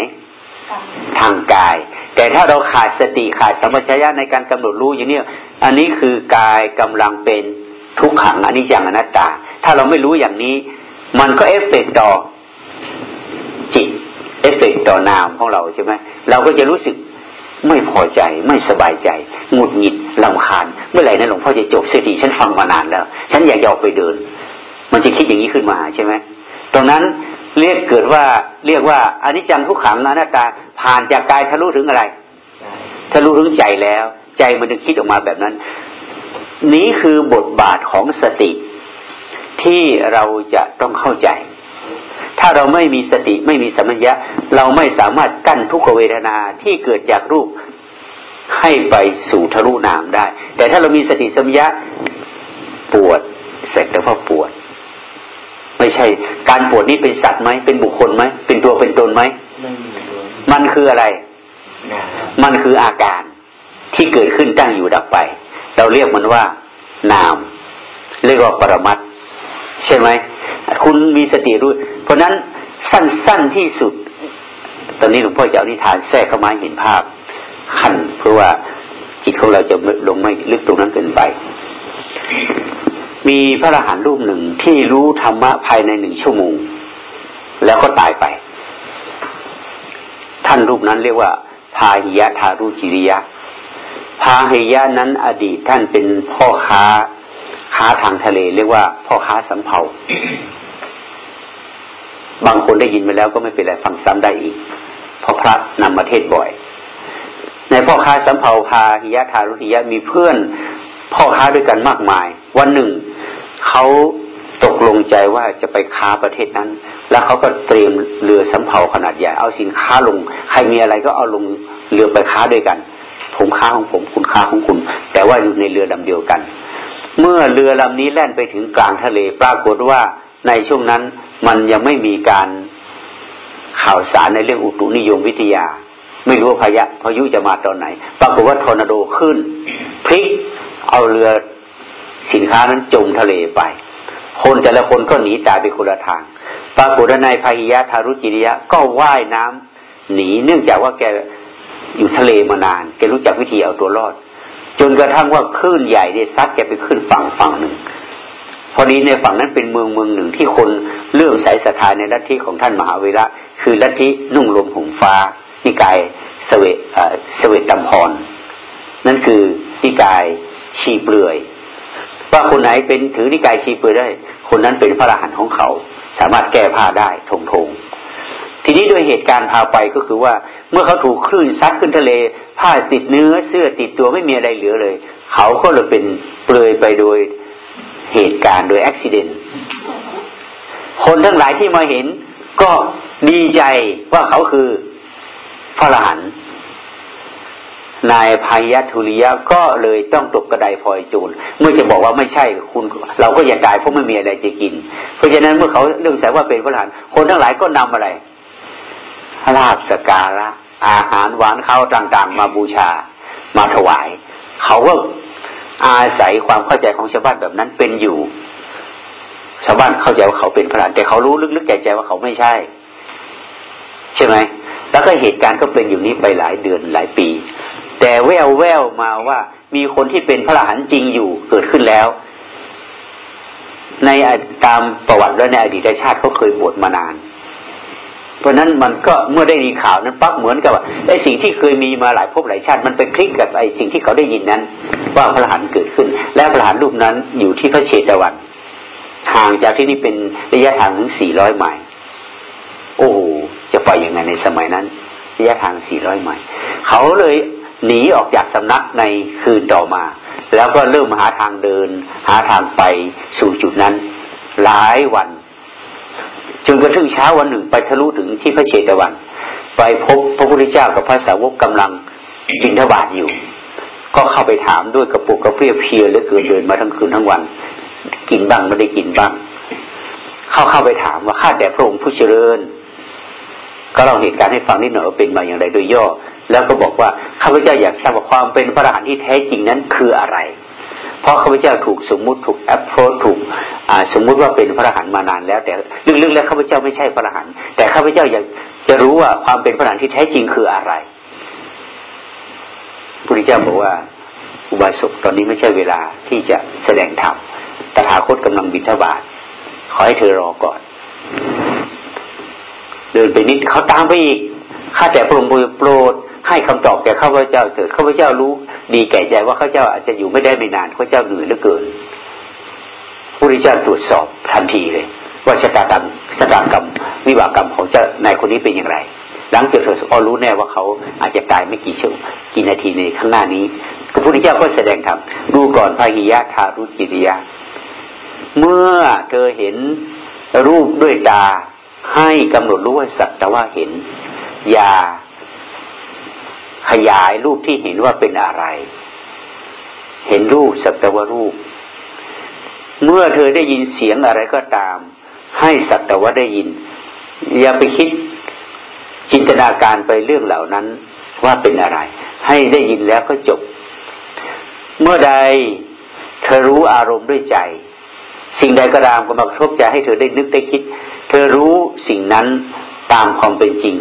ทางกาย แต่ถ้าเราขาดสติขาดสัมปชัญญะในการกำหนดรู้อย่างนี้อันนี้คือกายกำลังเป็นทุกขังอันนี้อย่างอนัตตา ถ้าเราไม่รู้อย่างนี้ มันก็เอฟเฟกต่อจิต เอฟเฟกต่อนามของเราใช่ไหมเราก็จะรู้สึกไม่พอใจไม่สบายใจหงุดหงิดลำคาญ เมื่อไหร่นะหลวงพ่อจะจบสติฉันฟังมานานแล้ว ฉันอยากจะออกไปเดิน มันจะคิดอย่างนี้ขึ้นมาใช่ไหมตรงนั้น เรียกเกิดว่าเรียกว่าอนิจจังทุกขังอนัตตาผ่านจากกายทะลุถึงอะไรทะลุถึงใจแล้ว ใจมันจะคิดออกมาแบบนั้น นี้คือบทบาทของสติที่เราจะต้องเข้าใจ ถ้าเราไม่มีสติไม่มีสัมผัสยะเราไม่สามารถกั้นทุกขเวทนาที่เกิดจากรูปให้ไปสู่ทะลุนามได้ แต่ถ้าเรามีสติสัมยะปวดเสร็จแล้วก็ปวด ไม่ใช่ การปวดนี้เป็นสัตว์ไหมเป็นบุคคลไหมเป็นตัวเป็นตนไหมมันคืออะไร มันคืออาการที่เกิดขึ้นตั้งอยู่ดับไป เราเรียกมันว่า นาม เรียกว่าปรมัตใช่ไหมคุณมีสติรู้ เพราะนั้นสั้นๆที่สุด ตอนนี้หลวงพ่อจะเอานิทานแทรกเข้ามาเห็นภาพขันเพื่อว่าจิตของเราจะลงไม่ลึกตรงนั้นเกินไป มีพระอรหันต์รูปหนึ่งที่รู้ธรรมะภายในหนึ่งชั่วโมง แล้วก็ตายไป ท่านรูปนั้นเรียกว่า พาหิยะทารุจิริยะ พาหิยะนั้นอดีตท่านเป็นพ่อค้าค้าทางทะเล เรียกว่า พ่อค้าสำเภาบางคนได้ยินไปแล้วก็ไม่เป็นไรฟังซ้ำได้อีก เพราะพระนำมาเทศบ่อย ในพ่อค้าสำเภาพาหิยะทารุหิยะมีเพื่อนพ่อค้าด้วยกันมากมาย วันหนึ่ง เขาตกลงใจว่าจะไปค้าประเทศนั้น แล้วเขาก็เตรียมเรือสำเภาขนาดใหญ่เอาสินค้าลง ใครมีอะไรก็เอาลงเรือไปค้าด้วยกัน ผมค้าของผมคุณค้าของคุณ แต่ว่าอยู่ในเรือลำเดียวกัน เมื่อเรือลำนี้แล่นไปถึงกลางทะเลปรากฏว่าในช่วงนั้นมันยังไม่มีการข่าวสารในเรื่องอุตุนิยมวิทยา ไม่รู้ว่าพายุพายุจะมาตอนไหน ปรากฏว่าทอร์นาโดขึ้นพลิกเอาเรือ สินค้านั้นจมทะเลไป คนแต่ละคนก็หนีตายไปคนละทางปรากฏในพาหิยะทารุจิริยะก็ว่ายน้ำหนีเนื่องจากว่าแกอยู่ทะเลมานานแกรู้จักวิธีเอาตัวรอด จนกระทั่งว่าคลื่นใหญ่ได้ซัดแกไปขึ้นฝั่งฝั่งหนึ่งพอดีในฝั่งนั้นเป็นเมืองเมืองหนึ่งที่คนเลื่อมใสศรัทธาในลัทธิของท่านมหาเวระคือลัทธินุ่งลมห่มฟ้า นิกายสเวสเวตตัมพร นั่นคือนิกายชีเปลือย ว่าคนไหนเป็นถือนิกายชีเปลือได้ คนนั้นเป็นพระอรหันต์ของเขา สามารถแก้ผ้าได้ทงทงทีนี้ด้วยเหตุการณ์พาไปก็คือว่า เมื่อเขาถูกคลื่นซัดขึ้นทะเล ผ้าติดเนื้อเสื้อติดตัวไม่มีอะไรเหลือเลย เขาก็เลยเป็นเปลือยไปโดยเหตุการณ์โดยอุบิเหตุคนทั้งหลายที่มาเห็นก็ดีใจว่าเขาคือพระอรหันต์ นายพายทุริยะก็เลยต้องตกกระไดพลอยโจรเมื่อจะบอกว่าไม่ใช่คุณ เราก็อย่าตายเพราะไม่มีอะไรจะกิน เพราะฉะนั้นเมื่อเขาเรื่องสายว่าเป็นพระหลานคนทั้งหลายก็นำอะไรลาบสการะ อาหารหวานข้าวต่างๆ มาบูชามาถวาย เขาก็อาศัยความเข้าใจของชาวบ้านแบบนั้นเป็นอยู่ชาวบ้านเข้าใจว่าเขาเป็นพระหลานแต่เขารู้ลึกๆใจใจว่าเขาไม่ใช่ ใช่ไหมแล้วก็เหตุการณ์ก็เป็นอยู่นี้ไปหลายเดือนหลายปี แต่แววแววมาว่ามีคนที่เป็นพระอรหันต์จริงอยู่เกิดขึ้นแล้ว ในตามประวัติและในอดีตชาติเขาเคยบวชมานาน เพราะนั้นมันก็เมื่อได้ยินข่าวนั้นปั๊บเหมือนกับว่าไอ้สิ่งที่เคยมีมาหลายภพหลายชาติมันไปคลิกกับไอ้สิ่งที่เขาได้ยินนั้น ว่าพระอรหันต์เกิดขึ้น และพระอรหันต์รูปนั้นอยู่ที่พระเชตวันห่างจากที่นี่เป็นระยะทางถึงสี่ร้อยไมล์โอ้โหจะไปยังไงในสมัยนั้นระยะทางสี่ร้อยไมล์เขาเลย หนีออกจากสำนักในคืนต่อมา แล้วก็เริ่มหาทางเดิน หาทางไปสู่จุดนั้น หลายวันจนกระทั่งเช้าวันหนึ่งไปทะลุถึงที่พระเชตวัน ไปพบพระพุทธเจ้ากับพระสาวกกำลังบินทบาทอยู่ ก็เข้าไปถามด้วยกระปุกกระเพี้ยเพียเหลือเกินเดินมาทั้งคืนทั้งวัน กินบ้างไม่ได้กินบ้าง เข้าเข้าไปถามว่าข้าแต่พระองค์ผู้เจริญ ก็เล่าเหตุการณ์ให้ฟังนิดหน่อยว่าเป็นมาอย่างไรโดยย่อ แล้วก็บอกว่าข้าพเจ้าอยากทราบว่าความเป็นพระอรหันต์ที่แท้จริงนั้นคืออะไร เพราะข้าพเจ้าถูกสมมุติถูกแอปโพสถูกสมมุติว่าเป็นพระอรหันต์มานานแล้ว แต่ลึกๆแล้วข้าพเจ้าไม่ใช่พระอรหันต์แต่ข้าพเจ้าอยากจะรู้ว่าความเป็นพระอรหันต์ที่แท้จริงคืออะไรพระพุทธเจ้าบอกว่าอุบาสกตอนนี้ไม่ใช่เวลาที่จะแสดงธรรมตถาคตกำลังบิณฑบาตขอให้เธอรอก่อน เดินไปนิดเขาตามไปอีก ข้าแต่พระองค์โปรดให้คำตอบแก่ข้าพเจ้าเถิดข้าพเจ้ารู้ ดีแก่ใจว่าข้าพเจ้าอาจจะอยู่ไม่ได้ไม่นานข้าพเจ้าเหนื่อยเหลือเกินพระพุทธเจ้าตรวจสอบทันทีเลย ว่าชะตากรรมชะตากรรม วิบากกรรมของเจ้านายคนนี้เป็นอย่างไร หลังจากเธอสรู้แน่ว่าเขาอาจจะตายไม่กี่ชั่วกี่นาทีในข้างหน้านี้พระพุทธเจ้าก็แสดงธรรมดูก่อนพาหิยะทารุจิริยะเมื่อเธอเห็นรูปด้วยตาให้กำหนดรู้ว่าสักแต่ว่าเห็น อย่าขยายรูปที่เห็นว่าเป็นอะไร เห็นรูปสักแต่ว่ารูป เมื่อเธอได้ยินเสียงอะไรก็ตาม ให้สักแต่ว่าได้ยิน อย่าไปคิดจินตนาการไปเรื่องเหล่านั้นว่าเป็นอะไร ให้ได้ยินแล้วก็จบ เมื่อใดเธอรู้อารมณ์ด้วยใจ สิ่งใดก็ตามก็มากระทบใจให้เธอได้นึกได้คิด เธอรู้สิ่งนั้นตามความเป็นจริง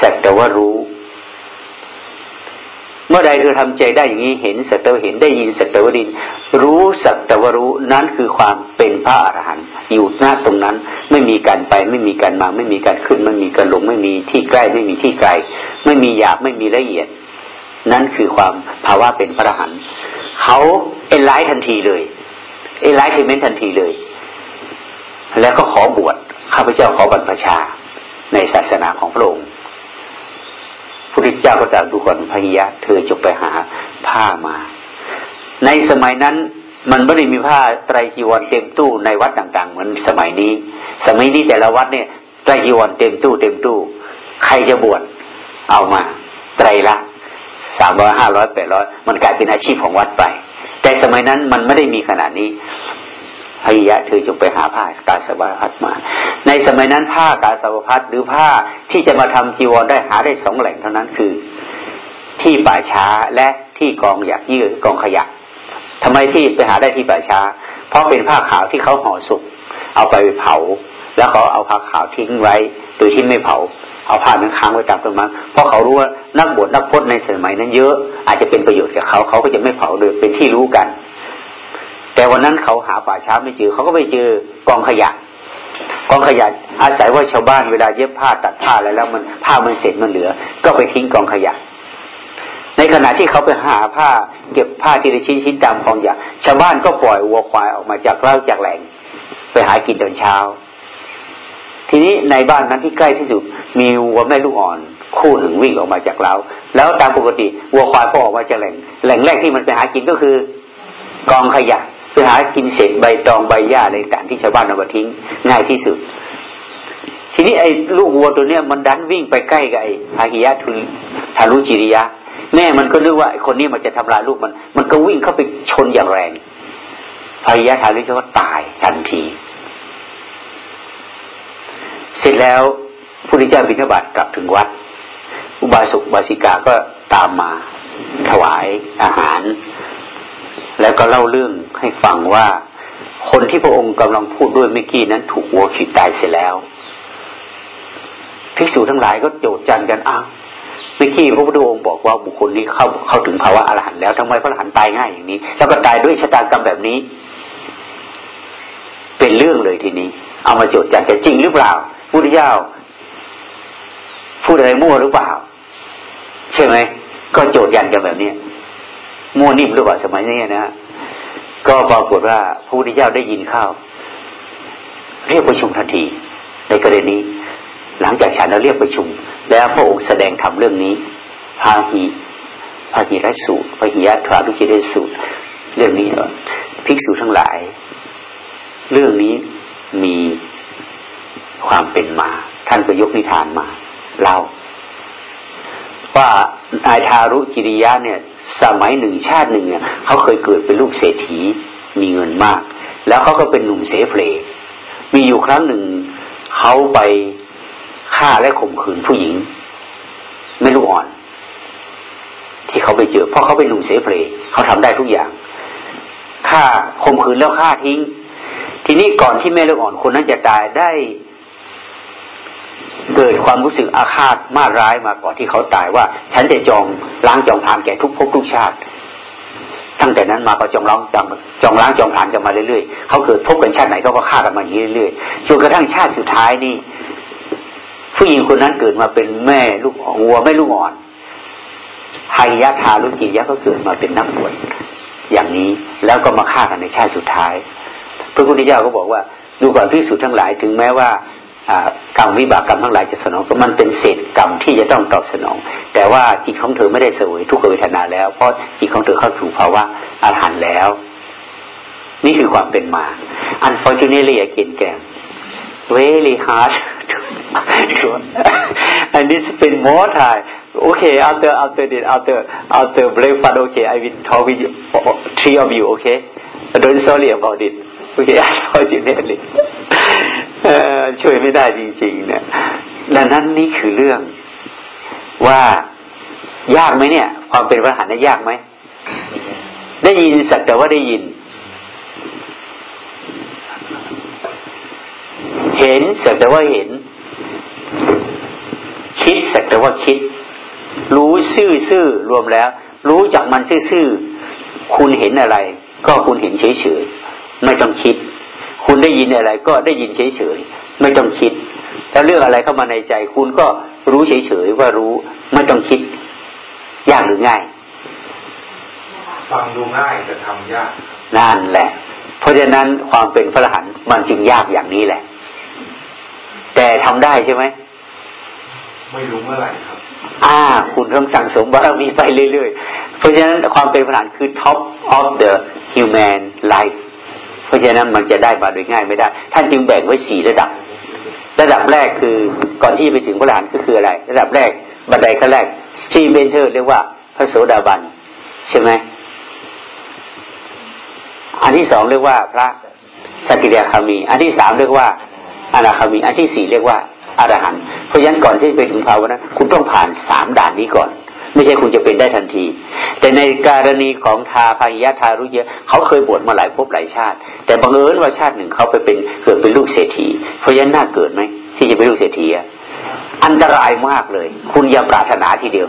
สักแต่ว่ารู้ เมื่อใดเธอทำใจได้อย่างนี้เห็นสัตวเห็นได้ยินสัตวดิน รู้สัตวรู้นั้นคือความเป็นพระอรหันต์อยู่หน้าตรงนั้น ไม่มีการไป ไม่มีการมา ไม่มีการขึ้นไม่มีการลง ไม่มีที่ใกล้ ไม่มีที่ไกล ไม่มีหยาบไม่มีละเอียด นั่นคือความภาวะเป็นพระอรหันต์เขา enlighten ทันทีเลย enlightenment ทันทีเลย แล้วก็ขอบวชข้าพเจ้าขอบรรพชาในศาสนาของพระองค์ พระพุทธเจ้าก็ตรัสดูก่อนพาหิยะ เธอจงไปหาผ้ามา ในสมัยนั้นมันไม่ได้มีผ้าไตรจีวรเต็มตู้ในวัดต่าง ๆ เหมือนสมัยนี้ สมัยนี้แต่ละวัดเนี่ยไตรจีวรเต็มตู้เต็มตู้ ใครจะบวชเอามา ไตรละสามร้อยห้าร้อยแปดร้อยมันกลายเป็นอาชีพของวัดไป แต่สมัยนั้นมันไม่ได้มีขนาดนี้ พยะเธอจงไปหาผ้ากาสาวพัดมา ในสมัยนั้นผ้ากาสาวพัดหรือผ้าที่จะมาทำจีวรได้หาได้สองแหล่งเท่านั้นคือ ที่ป่าช้าและที่กองอยากยืดกองขยะทำไมที่ไปหาได้ที่ป่าช้า เพราะเป็นผ้าขาวที่เขาห่อสุก เอาไปเผา แล้วเขาเอาผ้าขาวทิ้งไว้โดยที่ไม่เผาเอาผ้านั้นค้างไว้ตามต้นไม้เพราะเขารู้ว่านักบวชนักพจน์ในสมัยนั้นเยอะอาจจะเป็นประโยชน์กับเขาเขาก็จะไม่เผาโดยเป็นที่รู้กัน แต่วันนั้นเขาหาป่าช้าไม่เจอเขาก็ไปเจอกองขยะกองขยะอาศัยว่าชาวบ้านเวลาเย็บผ้าตัดผ้าอะไรแล้วมันผ้ามันเสร็จมันเหลือ ก็ไปทิ้งกองขยะ ในขณะที่เขาไปหาผ้าเก็บผ้าทีละชิ้นชิ้นตามกองขยะชาวบ้านก็ปล่อยวัวควายออกมาจากเล้าจากแหล่ง ไปหากินตอนเช้า ทีนี้ในบ้านนั้นที่ใกล้ที่สุดมีวัวแม่ลูกอ่อน คู่หนึ่งวิ่งออกมาจากเล้าแล้วตามปกติวัวควายก็ออกมาจากแหล่ง แหล่งแรกที่มันไปหากินก็คือกองขยะ ไปหากินเศษใบตองใบหญ้าอะไรต่างที่ชาวบ้านเอามาทิ้งง่ายที่สุด ทีนี้ไอ้ลูกวัวตัวเนี้ยมันดันวิ่งไปใกล้กับไอ้พาหิยะทุนทารุจิริยะแม่มันก็นึกว่าไอ้คนนี้มันจะทำลายลูกมัน มันก็วิ่งเข้าไปชนอย่างแรงพาหิยะทารุจิก็ตายทันที เสร็จแล้วพระเจ้าบิณฑบาตกลับถึงวัด อุบาสกบาสิกาก็ตามมาถวายอาหาร แล้วก็เล่าเรื่องให้ฟังว่าคนที่พระองค์กำลังพูดด้วยเมื่อกี้นั้นถูกวัวขีดตายเสียแล้วภิกษุทั้งหลายก็โจดจันกันอ้าวเมื่อกี้พระพุทธองค์บอกว่าบุคคลนี้เข้าเข้าถึงภาวะอรหันต์แล้วทำไมพระอรหันต์ตายง่ายอย่างนี้ แล้วก็ตายด้วยชะตากรรมแบบนี้ เป็นเรื่องเลยทีนี้ เอามาโจดจันกันจริงหรือเปล่าพุทธเจ้าพูดอะไรมั่วหรือเปล่า ใช่ไหมก็โจดยันกันแบบนี้ มั่วนิ่มหรือเปล่าสมัยนี้นะก็ปรากฏว่าพระพุทธเจ้าได้ยินข้าวเรียกประชุมทันทีในกรณีนี้หลังจากฉันเราเรียกประชุม แล้วพระองค์แสดงทำเรื่องนี้พาหีพาหีรัสูตรพาหียัตถาดุจิเรสูตร เรื่องนี้ภิกษุทั้งหลาย เรื่องนี้มีความเป็นมา ท่านก็ยกนิทานมาเล่าว่า นายทารุจิริยะเนี่ย สมัยหนึ่งชาติหนึ่งเนี่ยเขาเคยเกิดเป็นลูกเศรษฐีมีเงินมาก แล้วเขาก็เป็นหนุ่มเสเพลมีอยู่ครั้งหนึ่งเขาไปฆ่าและข่มขืนผู้หญิง ไม่รู้อ่อน ที่เขาไปเจอเพราะเขาเป็นหนุ่มเสเพลเขาทำได้ทุกอย่างฆ่าข่มขืนแล้วฆ่าทิ้ง ทีนี้ก่อนที่แม่ลูกอ่อนคนนั้นจะตายได้ เกิดความรู้สึกอาฆาตมาร้ายมาก่อนที่เขาตายว่า ฉันจะจองล้างจองผานแก่ทุกภพทุกชาติ ตั้งแต่นั้นมาก็จองล้างจองจองล้างจองผานกันมาเรื่อยๆเขาเกิดพบกันชาติไหนเขาก็ฆ่ากันมาอย่างนี้เรื่อยๆจนกระทั่งชาติสุดท้ายนี่ ผู้หญิงคนนั้นเกิดมาเป็นแม่ลูกวัวแม่ลูกอ่อนหยะทาลุจิยะก็เกิดมาเป็นนักบวชอย่างนี้แล้วก็มาฆ่ากันในชาติสุดท้าย พระพุทธเจ้าก็บอกว่าดูก่อนพิสูจน์ทั้งหลายถึงแม้ว่า กรรมวิบากกรรมทั้งหลายจะสนองก็มันเป็นเศษกรรมที่จะต้องตอบสนอง แต่ว่าจิตของเธอไม่ได้สวยทุกขเวทนาแล้ว เพราะจิตของเธอเข้าสู่ภาวะอาหารแล้ว นี่คือความเป็นมา unfortunately again แก very hard and this been more time okay after after this after after breakfast okay I will talk with you, three of you okay don't sorry about it okay unfortunately ช่วยไม่ได้จริง ๆ เนี่ยดังนั้นนี่คือเรื่องว่ายากไหมเนี่ย ความเป็นพระหันได้ยากไหมได้ยินสักแต่ว่าได้ยิน เห็นสักแต่ว่าเห็น คิดสักแต่ว่าคิด รู้ซื่อซื่อรวมแล้ว รู้จักมันซื่อซื่อคุณเห็นอะไร ก็คุณเห็นเฉยเฉยไม่ต้องคิด คุณได้ยินอะไรก็ได้ยินเฉยเฉยไม่ต้องคิด ถ้าเรื่องอะไรเข้ามาในใจ คุณก็รู้เฉยๆว่ารู้ไม่ต้องคิด ยากหรือง่ายฟังดูง่ายแต่ทำยากนั่นแหละ เพราะฉะนั้นความเป็นพระอรหันต์มันจึงยากอย่างนี้แหละ แต่ทำได้ใช่ไหมไม่รู้เมื่อไหร่ครับ อ่า คุณต้องสั่งสมบารมีไปเรื่อยๆ เพราะฉะนั้นความเป็นพระอรหันต์คือ top of the human life เพราะฉะนั้นมันจะได้มาโดยง่ายไม่ได้ ท่านจึงแบ่งไว้สี่ระดับ ระดับแรกคือก่อนที่ไปถึงพระหลานก็คืออะไร ระดับแรกบันไดขั้นแรกสตีเบนเทอร์เรียกว่าพระโสดาบันใช่ไหมอันที่สองเรียกว่าพระสกิเดียคามี อันที่สามเรียกว่าอนาคามี อันที่สี่เรียกว่าอรหันต์เพราะฉะนั้นก่อนที่ไปถึงภาวนะคุณต้องผ่านสามด่านนี้ก่อน ไม่ใช่คุณจะเป็นได้ทันที แต่ในกรณีของทาพายะทารุเยะเขาเคยบวชมาหลายภพหลายชาติ แต่บังเอิญว่าชาติหนึ่งเขาไปเป็นเกิดเป็นลูกเศรษฐีเพราะฉะนั้นน่าเกิดไหมที่จะเป็นลูกเศรษฐีอันตรายมากเลย คุณอย่าปรารถนาทีเดียว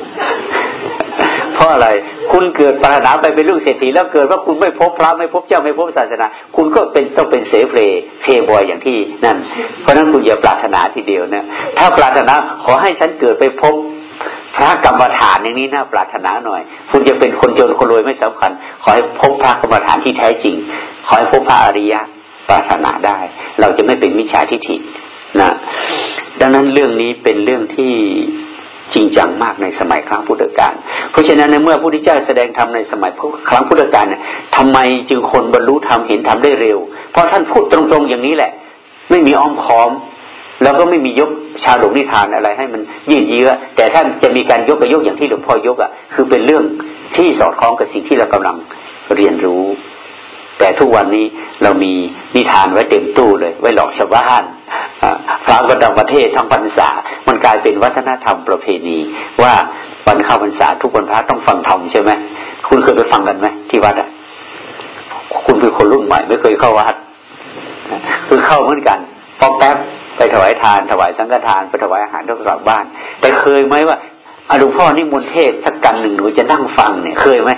เพราะอะไรคุณเกิดปรารถนาไปเป็นลูกเศรษฐีแล้วเกิดว่าคุณไม่พบพระไม่พบเจ้าไม่พบศาสนา คุณก็เป็นต้องเป็นเสเพลเพย์บอยอย่างที่นั่น เพราะนั้นคุณอย่าปรารถนาทีเดียวนะถ้าปรารถนาขอให้ฉันเกิดไปพบ พระกรรมฐานอย่างนี้น่าปรารถนาหน่อย คุณจะเป็นคนจนคนรวยไม่สำคัญ ขอให้พบพระกรรมฐานที่แท้จริง ขอให้พบพระอริยะปรารถนาได้ เราจะไม่เป็นมิจฉาทิฏฐินะ ดังนั้นเรื่องนี้เป็นเรื่องที่จริงจังมากในสมัยครั้งพุทธกาล เพราะฉะนั้นในเมื่อพระพุทธเจ้าแสดงธรรมในสมัยครั้งพุทธกาลเนี่ยทำไมจึงคนบรรลุธรรมเห็นธรรมได้เร็ว เพราะท่านพูดตรงๆอย่างนี้แหละ ไม่มีอ้อมค้อม แล้วก็ไม่มียกชาดกนิทานอะไรให้มันยืดเยื้อ แต่ท่านจะมีการยกกับยกอย่างที่หลวงพ่อยกอะคือเป็นเรื่องที่สอดคล้องกับสิ่งที่เรากำลังเรียนรู้ แต่ทุกวันนี้เรามีนิทานไว้เต็มตู้เลย ไว้หลอกชาวบ้านพระประดับประเทศทั้งพรรษา มันกลายเป็นวัฒนธรรมประเพณี ว่าวันเข้าพรรษาทุกวันพระต้องฟังธรรมใช่ไหมคุณเคยไปฟังกันไหมที่วัดอะคุณเป็นคนรุ่นใหม่ ไม่เคยเข้าวัดคือเข้าเหมือนกันพอแป๊บ ไปถวายทานถวายสังฆทานไปถวายอาหารต้องกลับบ้าน แต่เคยไหมว่าอหลวงพ่อนี่มนเทศสักกันหนึ่งหนูจะนั่งฟังเนี่ยเคยไหม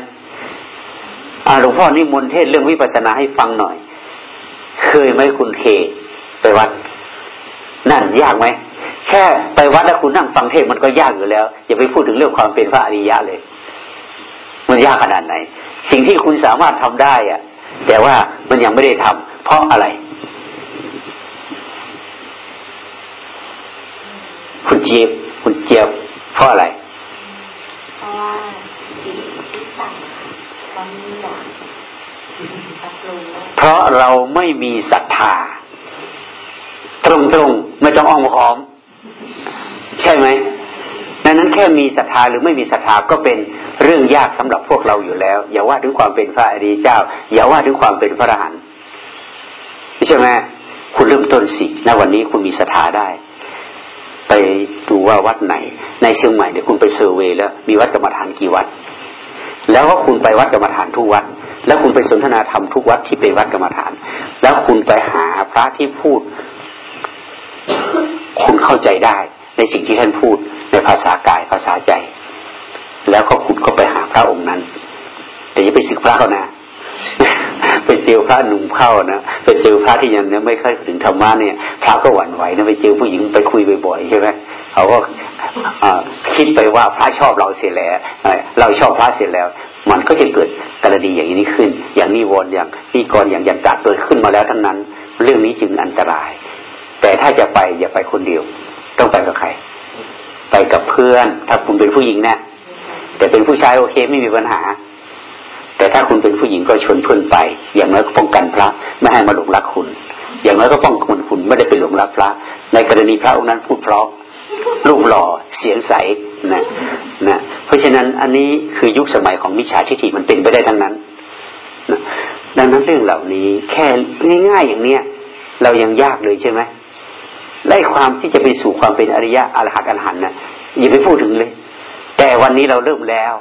หลวงพ่อนี่มนเทศเรื่องวิปัสสนาให้ฟังหน่อย เคยไหมคุณเคไปวัด นั่นยากไหมแค่ไปวัดแล้วคุณนั่งฟังเทศมันก็ยากอยู่แล้ว อย่าไปพูดถึงเรื่องความเป็นพระอริยะเลย มันยากขนาดไหน สิ่งที่คุณสามารถทำได้อะแต่ว่ามันยังไม่ได้ทำเพราะอะไร คุณเจี๊ยบคุณเจี๊ยบเพราะอะไรเพราะว่าจิตที่ต่ำเพราะเราไม่มีศรัทธาตรงๆไม่ต้องอ้อมค้อม ใช่ไหมดังนั้นแค่มีศรัทธาหรือไม่มีศรัทธาก็เป็นเรื่องยากสำหรับพวกเราอยู่แล้ว อย่าว่าถึงความเป็นพระอริยเจ้า อย่าว่าถึงความเป็นพระอรหันต์ใช่ไหมคุณเริ่มต้นสิณวันนี้คุณมีศรัทธาได้ ไปดูว่าวัดไหน ในเชียงใหม่เดี๋ยวคุณไปเซอร์เวยแล้วมีวัดกรรมฐานกี่วัด แล้วก็คุณไปวัดกรรมฐานทุกวัด แล้วคุณไปสนทนาธรรมทุกวัดที่เป็นวัดกรรมฐาน แล้วคุณไปหาพระที่พูด คุณเข้าใจได้ ในสิ่งที่ท่านพูดในภาษากายภาษาใจ แล้วก็คุณก็ไปหาพระองค์นั้น แต่อย่าไปสึกพระเขานะ ไปเจอพระหนุ่มเข้านะไปเจอพระที่ยังไม่ค่อยถึงธรรมะเนี่ย พระก็หวั่นไหวนะไปเจอผู้หญิงไปคุยบ่อยๆใช่ไหมเขาก็คิดไปว่าพระชอบเราเสียแล้วเราชอบพระเสียแล้ว มันก็จะเกิดกรณีอย่างนี้ขึ้น อย่างนิวรณ์อย่างนิกรอย่างยันตาเกิดขึ้นมาแล้วทั้งนั้น เรื่องนี้จึงอันตราย แต่ถ้าจะไปอย่าไปคนเดียว ต้องไปกับใคร ไปกับเพื่อน ถ้าคุณเป็นผู้หญิงนะแต่เป็นผู้ชายโอเคไม่มีปัญหา แต่ถ้าคุณเป็นผู้หญิงก็ชวนเพื่อนไป อย่างน้อยก็ป้องกันพระไม่ให้มาหลงรักคุณ อย่างน้อยก็ป้องกันคุณไม่ได้ไปหลงรักพระ ในกรณีพระองค์นั้นพูดเพราะรูปหล่อเสียงใสนะนะเพราะฉะนั้นอันนี้คือยุคสมัยของมิจฉาทิฏฐิมันเป็นไปได้ทั้งนั้นนะดังนั้นเรื่องเหล่านี้แค่ง่ายๆอย่างเนี้ยเรายังยากเลยใช่ไหมไล่ความที่จะไปสู่ความเป็นอริยะอรหัตอรหันนะอย่าไปพูดถึงเลย แต่วันนี้เราเริ่มแล้ว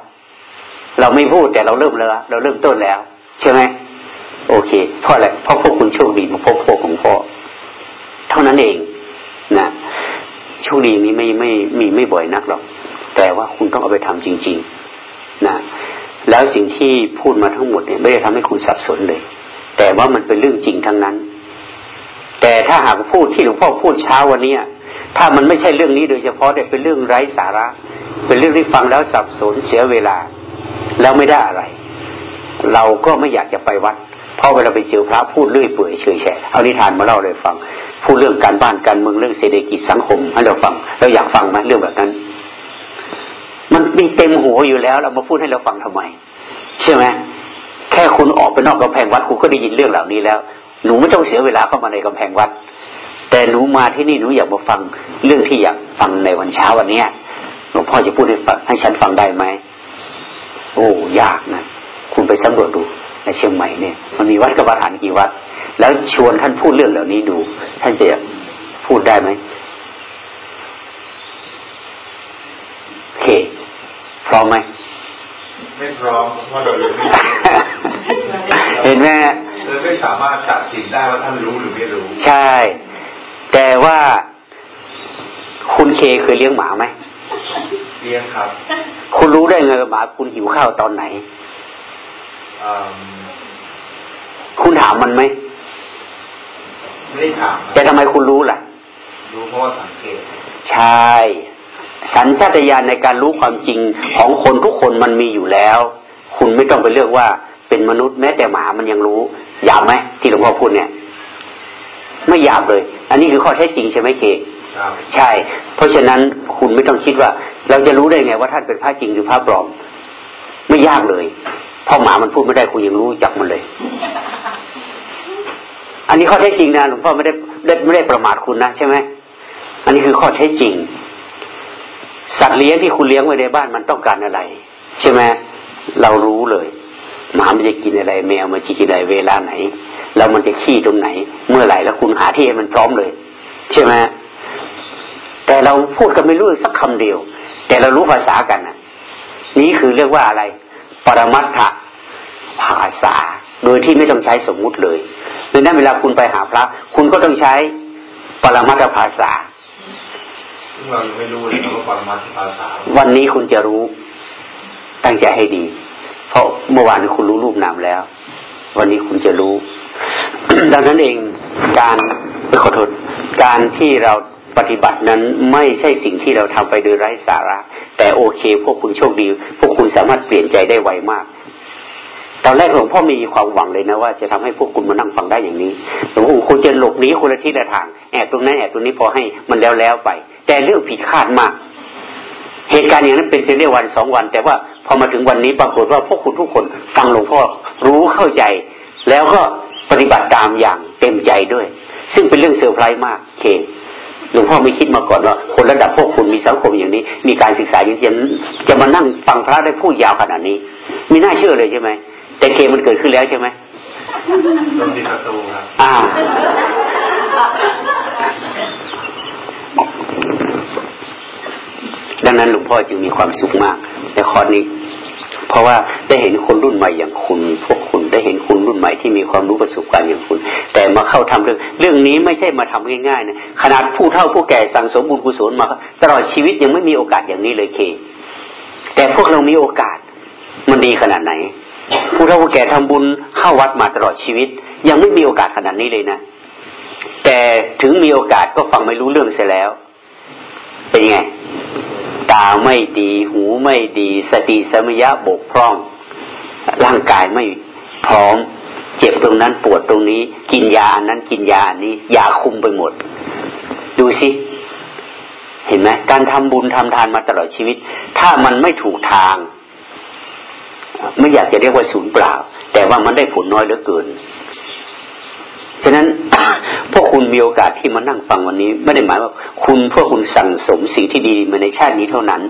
เราไม่พูดแต่เราเริ่มแล้วเราเริ่มต้นแล้ว ใช่ไหมโอเคเพราะอะไรเพราะพวกคุณโชคดีมาพบพวกของพ่อเท่านั้นเองนะโชคดีนี้ไม่ไม่มีไม่บ่อยนักหรอก แต่ว่าคุณต้องเอาไปทำจริง ๆนะแล้วสิ่งที่พูดมาทั้งหมดเนี่ยไม่ได้ทำให้คุณสับสนเลย แต่ว่ามันเป็นเรื่องจริงทั้งนั้น แต่ถ้าหากพูดที่หลวงพ่อพูดเช้าวันนี้ถ้ามันไม่ใช่เรื่องนี้โดยเฉพาะแต่เป็นเรื่องไร้สาระ เป็นเรื่องที่ฟังแล้วสับสนเสียเวลา แล้วไม่ได้อะไร เราก็ไม่อยากจะไปวัด เพราะเวลาไปเจอพระพูดเรื่อยเปื่อยเฉยแฉะเอานิทานมาเล่าเลยฟัง พูดเรื่องการบ้านการเมืองเรื่องเศรษฐกิจสังคมให้เราฟังเราอยากฟังไหมเรื่องแบบนั้น มันมีเต็มหัวอยู่แล้วเรามาพูดให้เราฟังทำไมใช่ไหมแค่คุณออกไปนอกกำแพงวัดคุณก็ได้ยินเรื่องเหล่านี้แล้ว หนูไม่ต้องเสียเวลาเข้ามาในกำแพงวัด แต่หนูมาที่นี่หนูอยากมาฟังเรื่องที่อยากฟังในวันเช้าวันเนี้ยหลวงพ่อจะพูดให้ฟังให้ฉันฟังได้ไหม โอ้ยากนะคุณไปสำรวจดูในเชียงใหม่เนี่ยมันมีวัดกรรมฐานกี่วัด แล้วชวนท่านพูดเรื่องเหล่านี้ดู ท่านจะพูดได้ไหมโอเค พร้อมไหมไม่พร้อมเพราะเราเลยไม่เห็นไหมเลยไม่สามารถตัดสินได้ว่าท่านรู้หรือไม่รู้ ใช่ แต่ว่าคุณเคเคยเลี้ยงหมาไหม เลี้ยงครับ คุณรู้ได้ไงหมาคุณหิวข้าวตอนไหนคุณถามมันไหมไม่ได้ถามแต่ทำไมคุณรู้ล่ะ รู้เพราะว่าสังเกต ใช่สัญชาตญาณในการรู้ความจริงของคนทุกคนมันมีอยู่แล้ว คุณไม่ต้องไปเลือกว่าเป็นมนุษย์แม้แต่หมามันยังรู้หยาบไหมที่หลวงพ่อพูดเนี่ย ไม่หยาบเลย อันนี้คือข้อเท็จจริงใช่ไหมเค ใช่ เพราะฉะนั้นคุณไม่ต้องคิดว่า เราจะรู้ได้ไงว่าท่านเป็นพระจริงหรือพระปลอม ไม่ยากเลยพอหมามันพูดไม่ได้คุณยังรู้จักมันเลย อันนี้ข้อเท็จจริงนะหลวงพ่อไม่ได้ไม่ได้ประมาทคุณนะใช่ไหมอันนี้คือข้อเท็จจริง สัตว์เลี้ยงที่คุณเลี้ยงไว้ในบ้านมันต้องการอะไร ใช่ไหมเรารู้เลยหมามันจะกินอะไร แมวมันจะกินอะไรเวลาไหน แล้วมันจะขี้ตรงไหน เมื่อไหร่แล้วคุณหาที่ให้มันพร้อมเลย ใช่ไหม แต่เราพูดกันไม่รู้สักคำเดียว แต่เรารู้ภาษากันนะนี่คือเรียกว่าอะไร ปรมัตถภาษา โดยที่ไม่ต้องใช้สมมุติเลยดังนั้นเวลาคุณไปหาพระ คุณก็ต้องใช้ปรมัตถภาษาเราไม่รู้เลยว่าปรมัตถภาษา วันนี้คุณจะรู้ตั้งใจให้ดี เพราะเมื่อวานคุณรู้รูปนามแล้ว วันนี้คุณจะรู้ ดังนั้นเองการขอโทษการที่เรา ปฏิบัตินั้นไม่ใช่สิ่งที่เราทำไปโดยไร้สาระ แต่โอเค พวกคุณโชคดี พวกคุณสามารถเปลี่ยนใจได้ไวมากตอนแรกหลวงพ่อมีความหวังเลยนะว่าจะทำให้พวกคุณมานั่งฟังได้อย่างนี้หลวงพ่อคุณจะหลบนี้คนละทิศละทางแอบตรงนั้นแอบตรงนี้พอให้มันแล้วแล้วไป แต่เรื่องผิดคาดมาก เหตุการณ์อย่างนั้นเป็นเพียงได้วันสองวัน แต่ว่าพอมาถึงวันนี้ปรากฏว่าพวกคุณทุกคนฟังหลวงพ่อรู้เข้าใจ แล้วก็ปฏิบัติตามอย่างเต็มใจด้วย ซึ่งเป็นเรื่องเซอร์ไพรส์มากเค หลวงพ่อไม่คิดมาก่อนว่าคนระดับพวกคุณมีสังคมอย่างนี้ มีการศึกษาอย่างนี้จะมานั่งฟังพระได้พูดยาวขนาดนี้มีน่าเชื่อเลยใช่ไหมแต่เกมมันเกิดขึ้นแล้วใช่ไหมโดนติดประตูครับอ่าดังนั้นหลวงพ่อจึงมีความสุขมากในข้อนี้ เพราะว่าได้เห็นคนรุ่นใหม่อย่างคุณ พวกคุณได้เห็นคนรุ่นใหม่ที่มีความรู้ประสบการณ์อย่างคุณ แต่มาเข้าทำเรื่อง เรื่องนี้ไม่ใช่มาทำง่ายๆนะขนาดผู้เฒ่าผู้แก่สั่งสมบุญกุศลมา ตลอดชีวิตยังไม่มีโอกาสอย่างนี้เลยเค แต่พวกเรามีโอกาสมันดีขนาดไหน ผู้เฒ่าผู้แก่ทำบุญเข้าวัดมาตลอดชีวิต ยังไม่มีโอกาสขนาดนี้เลยนะ แต่ถึงมีโอกาสก็ฟังไม่รู้เรื่องเสียแล้ว เป็นไง ตาไม่ดี หูไม่ดี สติสมยะบกพร่อง ร่างกายไม่พร้อม เจ็บตรงนั้นปวดตรงนี้ กินยาอันนั้นกินยาอันนี้ ยาคุมไปหมด ดูสิ เห็นไหมการทำบุญทำทานมาตลอดชีวิต ถ้ามันไม่ถูกทาง ไม่อยากจะเรียกว่าศูนย์เปล่า แต่ว่ามันได้ผลน้อยเหลือเกิน ฉะนั้นพวกคุณมีโอกาสที่มานั่งฟังวันนี้ ไม่ได้หมายว่าคุณพวกคุณสั่งสมสิ่งที่ดีมาในชาตินี้เท่านั้น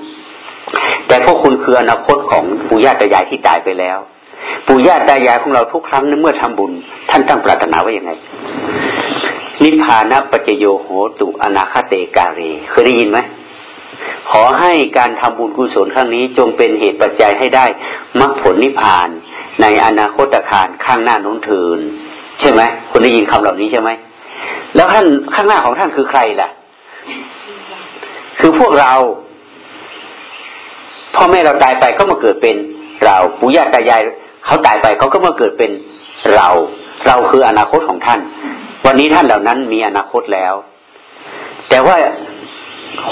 แต่พวกคุณคืออนาคตของปู่ย่าตายายที่ตายไปแล้ว ปู่ย่าตายายของเราทุกครั้งนั้นเมื่อทำบุญ ท่านตั้งปรารถนาว่าอย่างไง นิพพานะปัจโยโหตุอนาคเตกาเรเคยได้ยินไหมขอให้การทำบุญกุศลครั้งนี้จงเป็นเหตุปัจจัยให้ได้มรรคผลนิพพานในอนาคตการข้างหน้าน้นเทิน ใช่ไหมคุณได้ยินคำเหล่านี้ใช่ไหมแล้วท่านข้างหน้าของท่านคือใครล่ะ คือพวกเราพ่อแม่เราตายไปก็มาเกิดเป็นเราปู่ย่าตายายเขาตายไปเขาก็มาเกิดเป็นเรา เราคืออนาคตของท่าน วันนี้ท่านเหล่านั้นมีอนาคตแล้ว แต่ว่า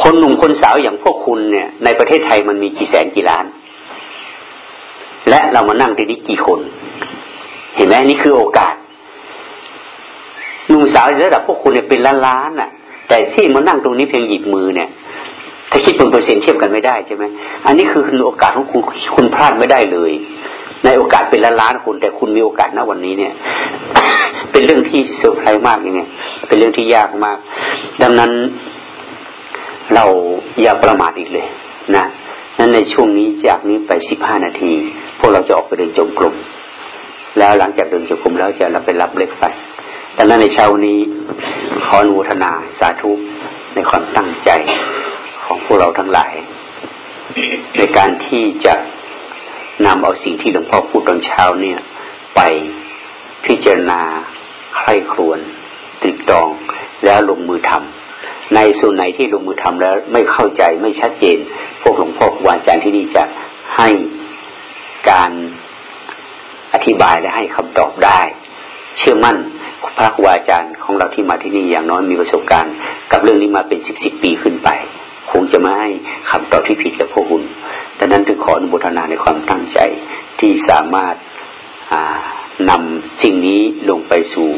คนหนุ่มคนสาวอย่างพวกคุณเนี่ย ในประเทศไทยมันมีกี่แสนกี่ล้าน และเรามานั่งที่นี้กี่คน เห็นไหมนี่คือโอกาส หนุ่มสาวระดับพวกคุณเนี่ยเป็นล้านล้านอะ แต่ที่มานั่งตรงนี้เพียงหยิบมือเนี่ย ถ้าคิดเป็นเปอร์เซ็นต์เทียบกันไม่ได้ใช่ไหมอันนี้คือโอกาสของคุณคุณพลาดไม่ได้เลย ในโอกาสเป็นล้านล้านคนแต่คุณมีโอกาสณวันนี้เนี่ย เป็นเรื่องที่เซอร์ไพรส์มากยังไงเป็นเรื่องที่ยากมาก ดังนั้นเราอย่าประมาทอีกเลยนะนั้นในช่วงนี้จากนี้ไปสิบห้านาที พวกเราจะออกไปเดินจงกรมแล้วหลังจากเดินจงกรมแล้วจะเราไปรับ breakfast ดังนั้นในเช้านี้ขออนุทนาสาธุในความตั้งใจของพวกเราทั้งหลาย ในการที่จะนำเอาสิ่งที่หลวงพ่อพูดตอนเช้าเนี่ย ไปพิจารณาใคร่ครวนตรึกตรองแล้วลงมือทำในส่วนไหนที่ลงมือทำแล้วไม่เข้าใจไม่ชัดเจน พวกหลวงพ่อครูอาจารย์ที่นี่จะให้การอธิบายและให้คำตอบได้ เชื่อมั่น พระครูอาจารย์ของเราที่มาที่นี่อย่างน้อยมีประสบการณ์ กับเรื่องนี้มาเป็นสิบสิบปีขึ้นไป คงจะไม่ให้คำตอบที่ผิดกับพวกคุณดังนั้นถึงขออนุโมทนาในความตั้งใจที่สามารถนำสิ่งนี้ลงไปสู่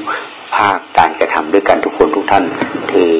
ภาคการกระทำด้วยกันทุกคนทุกท่านเธอ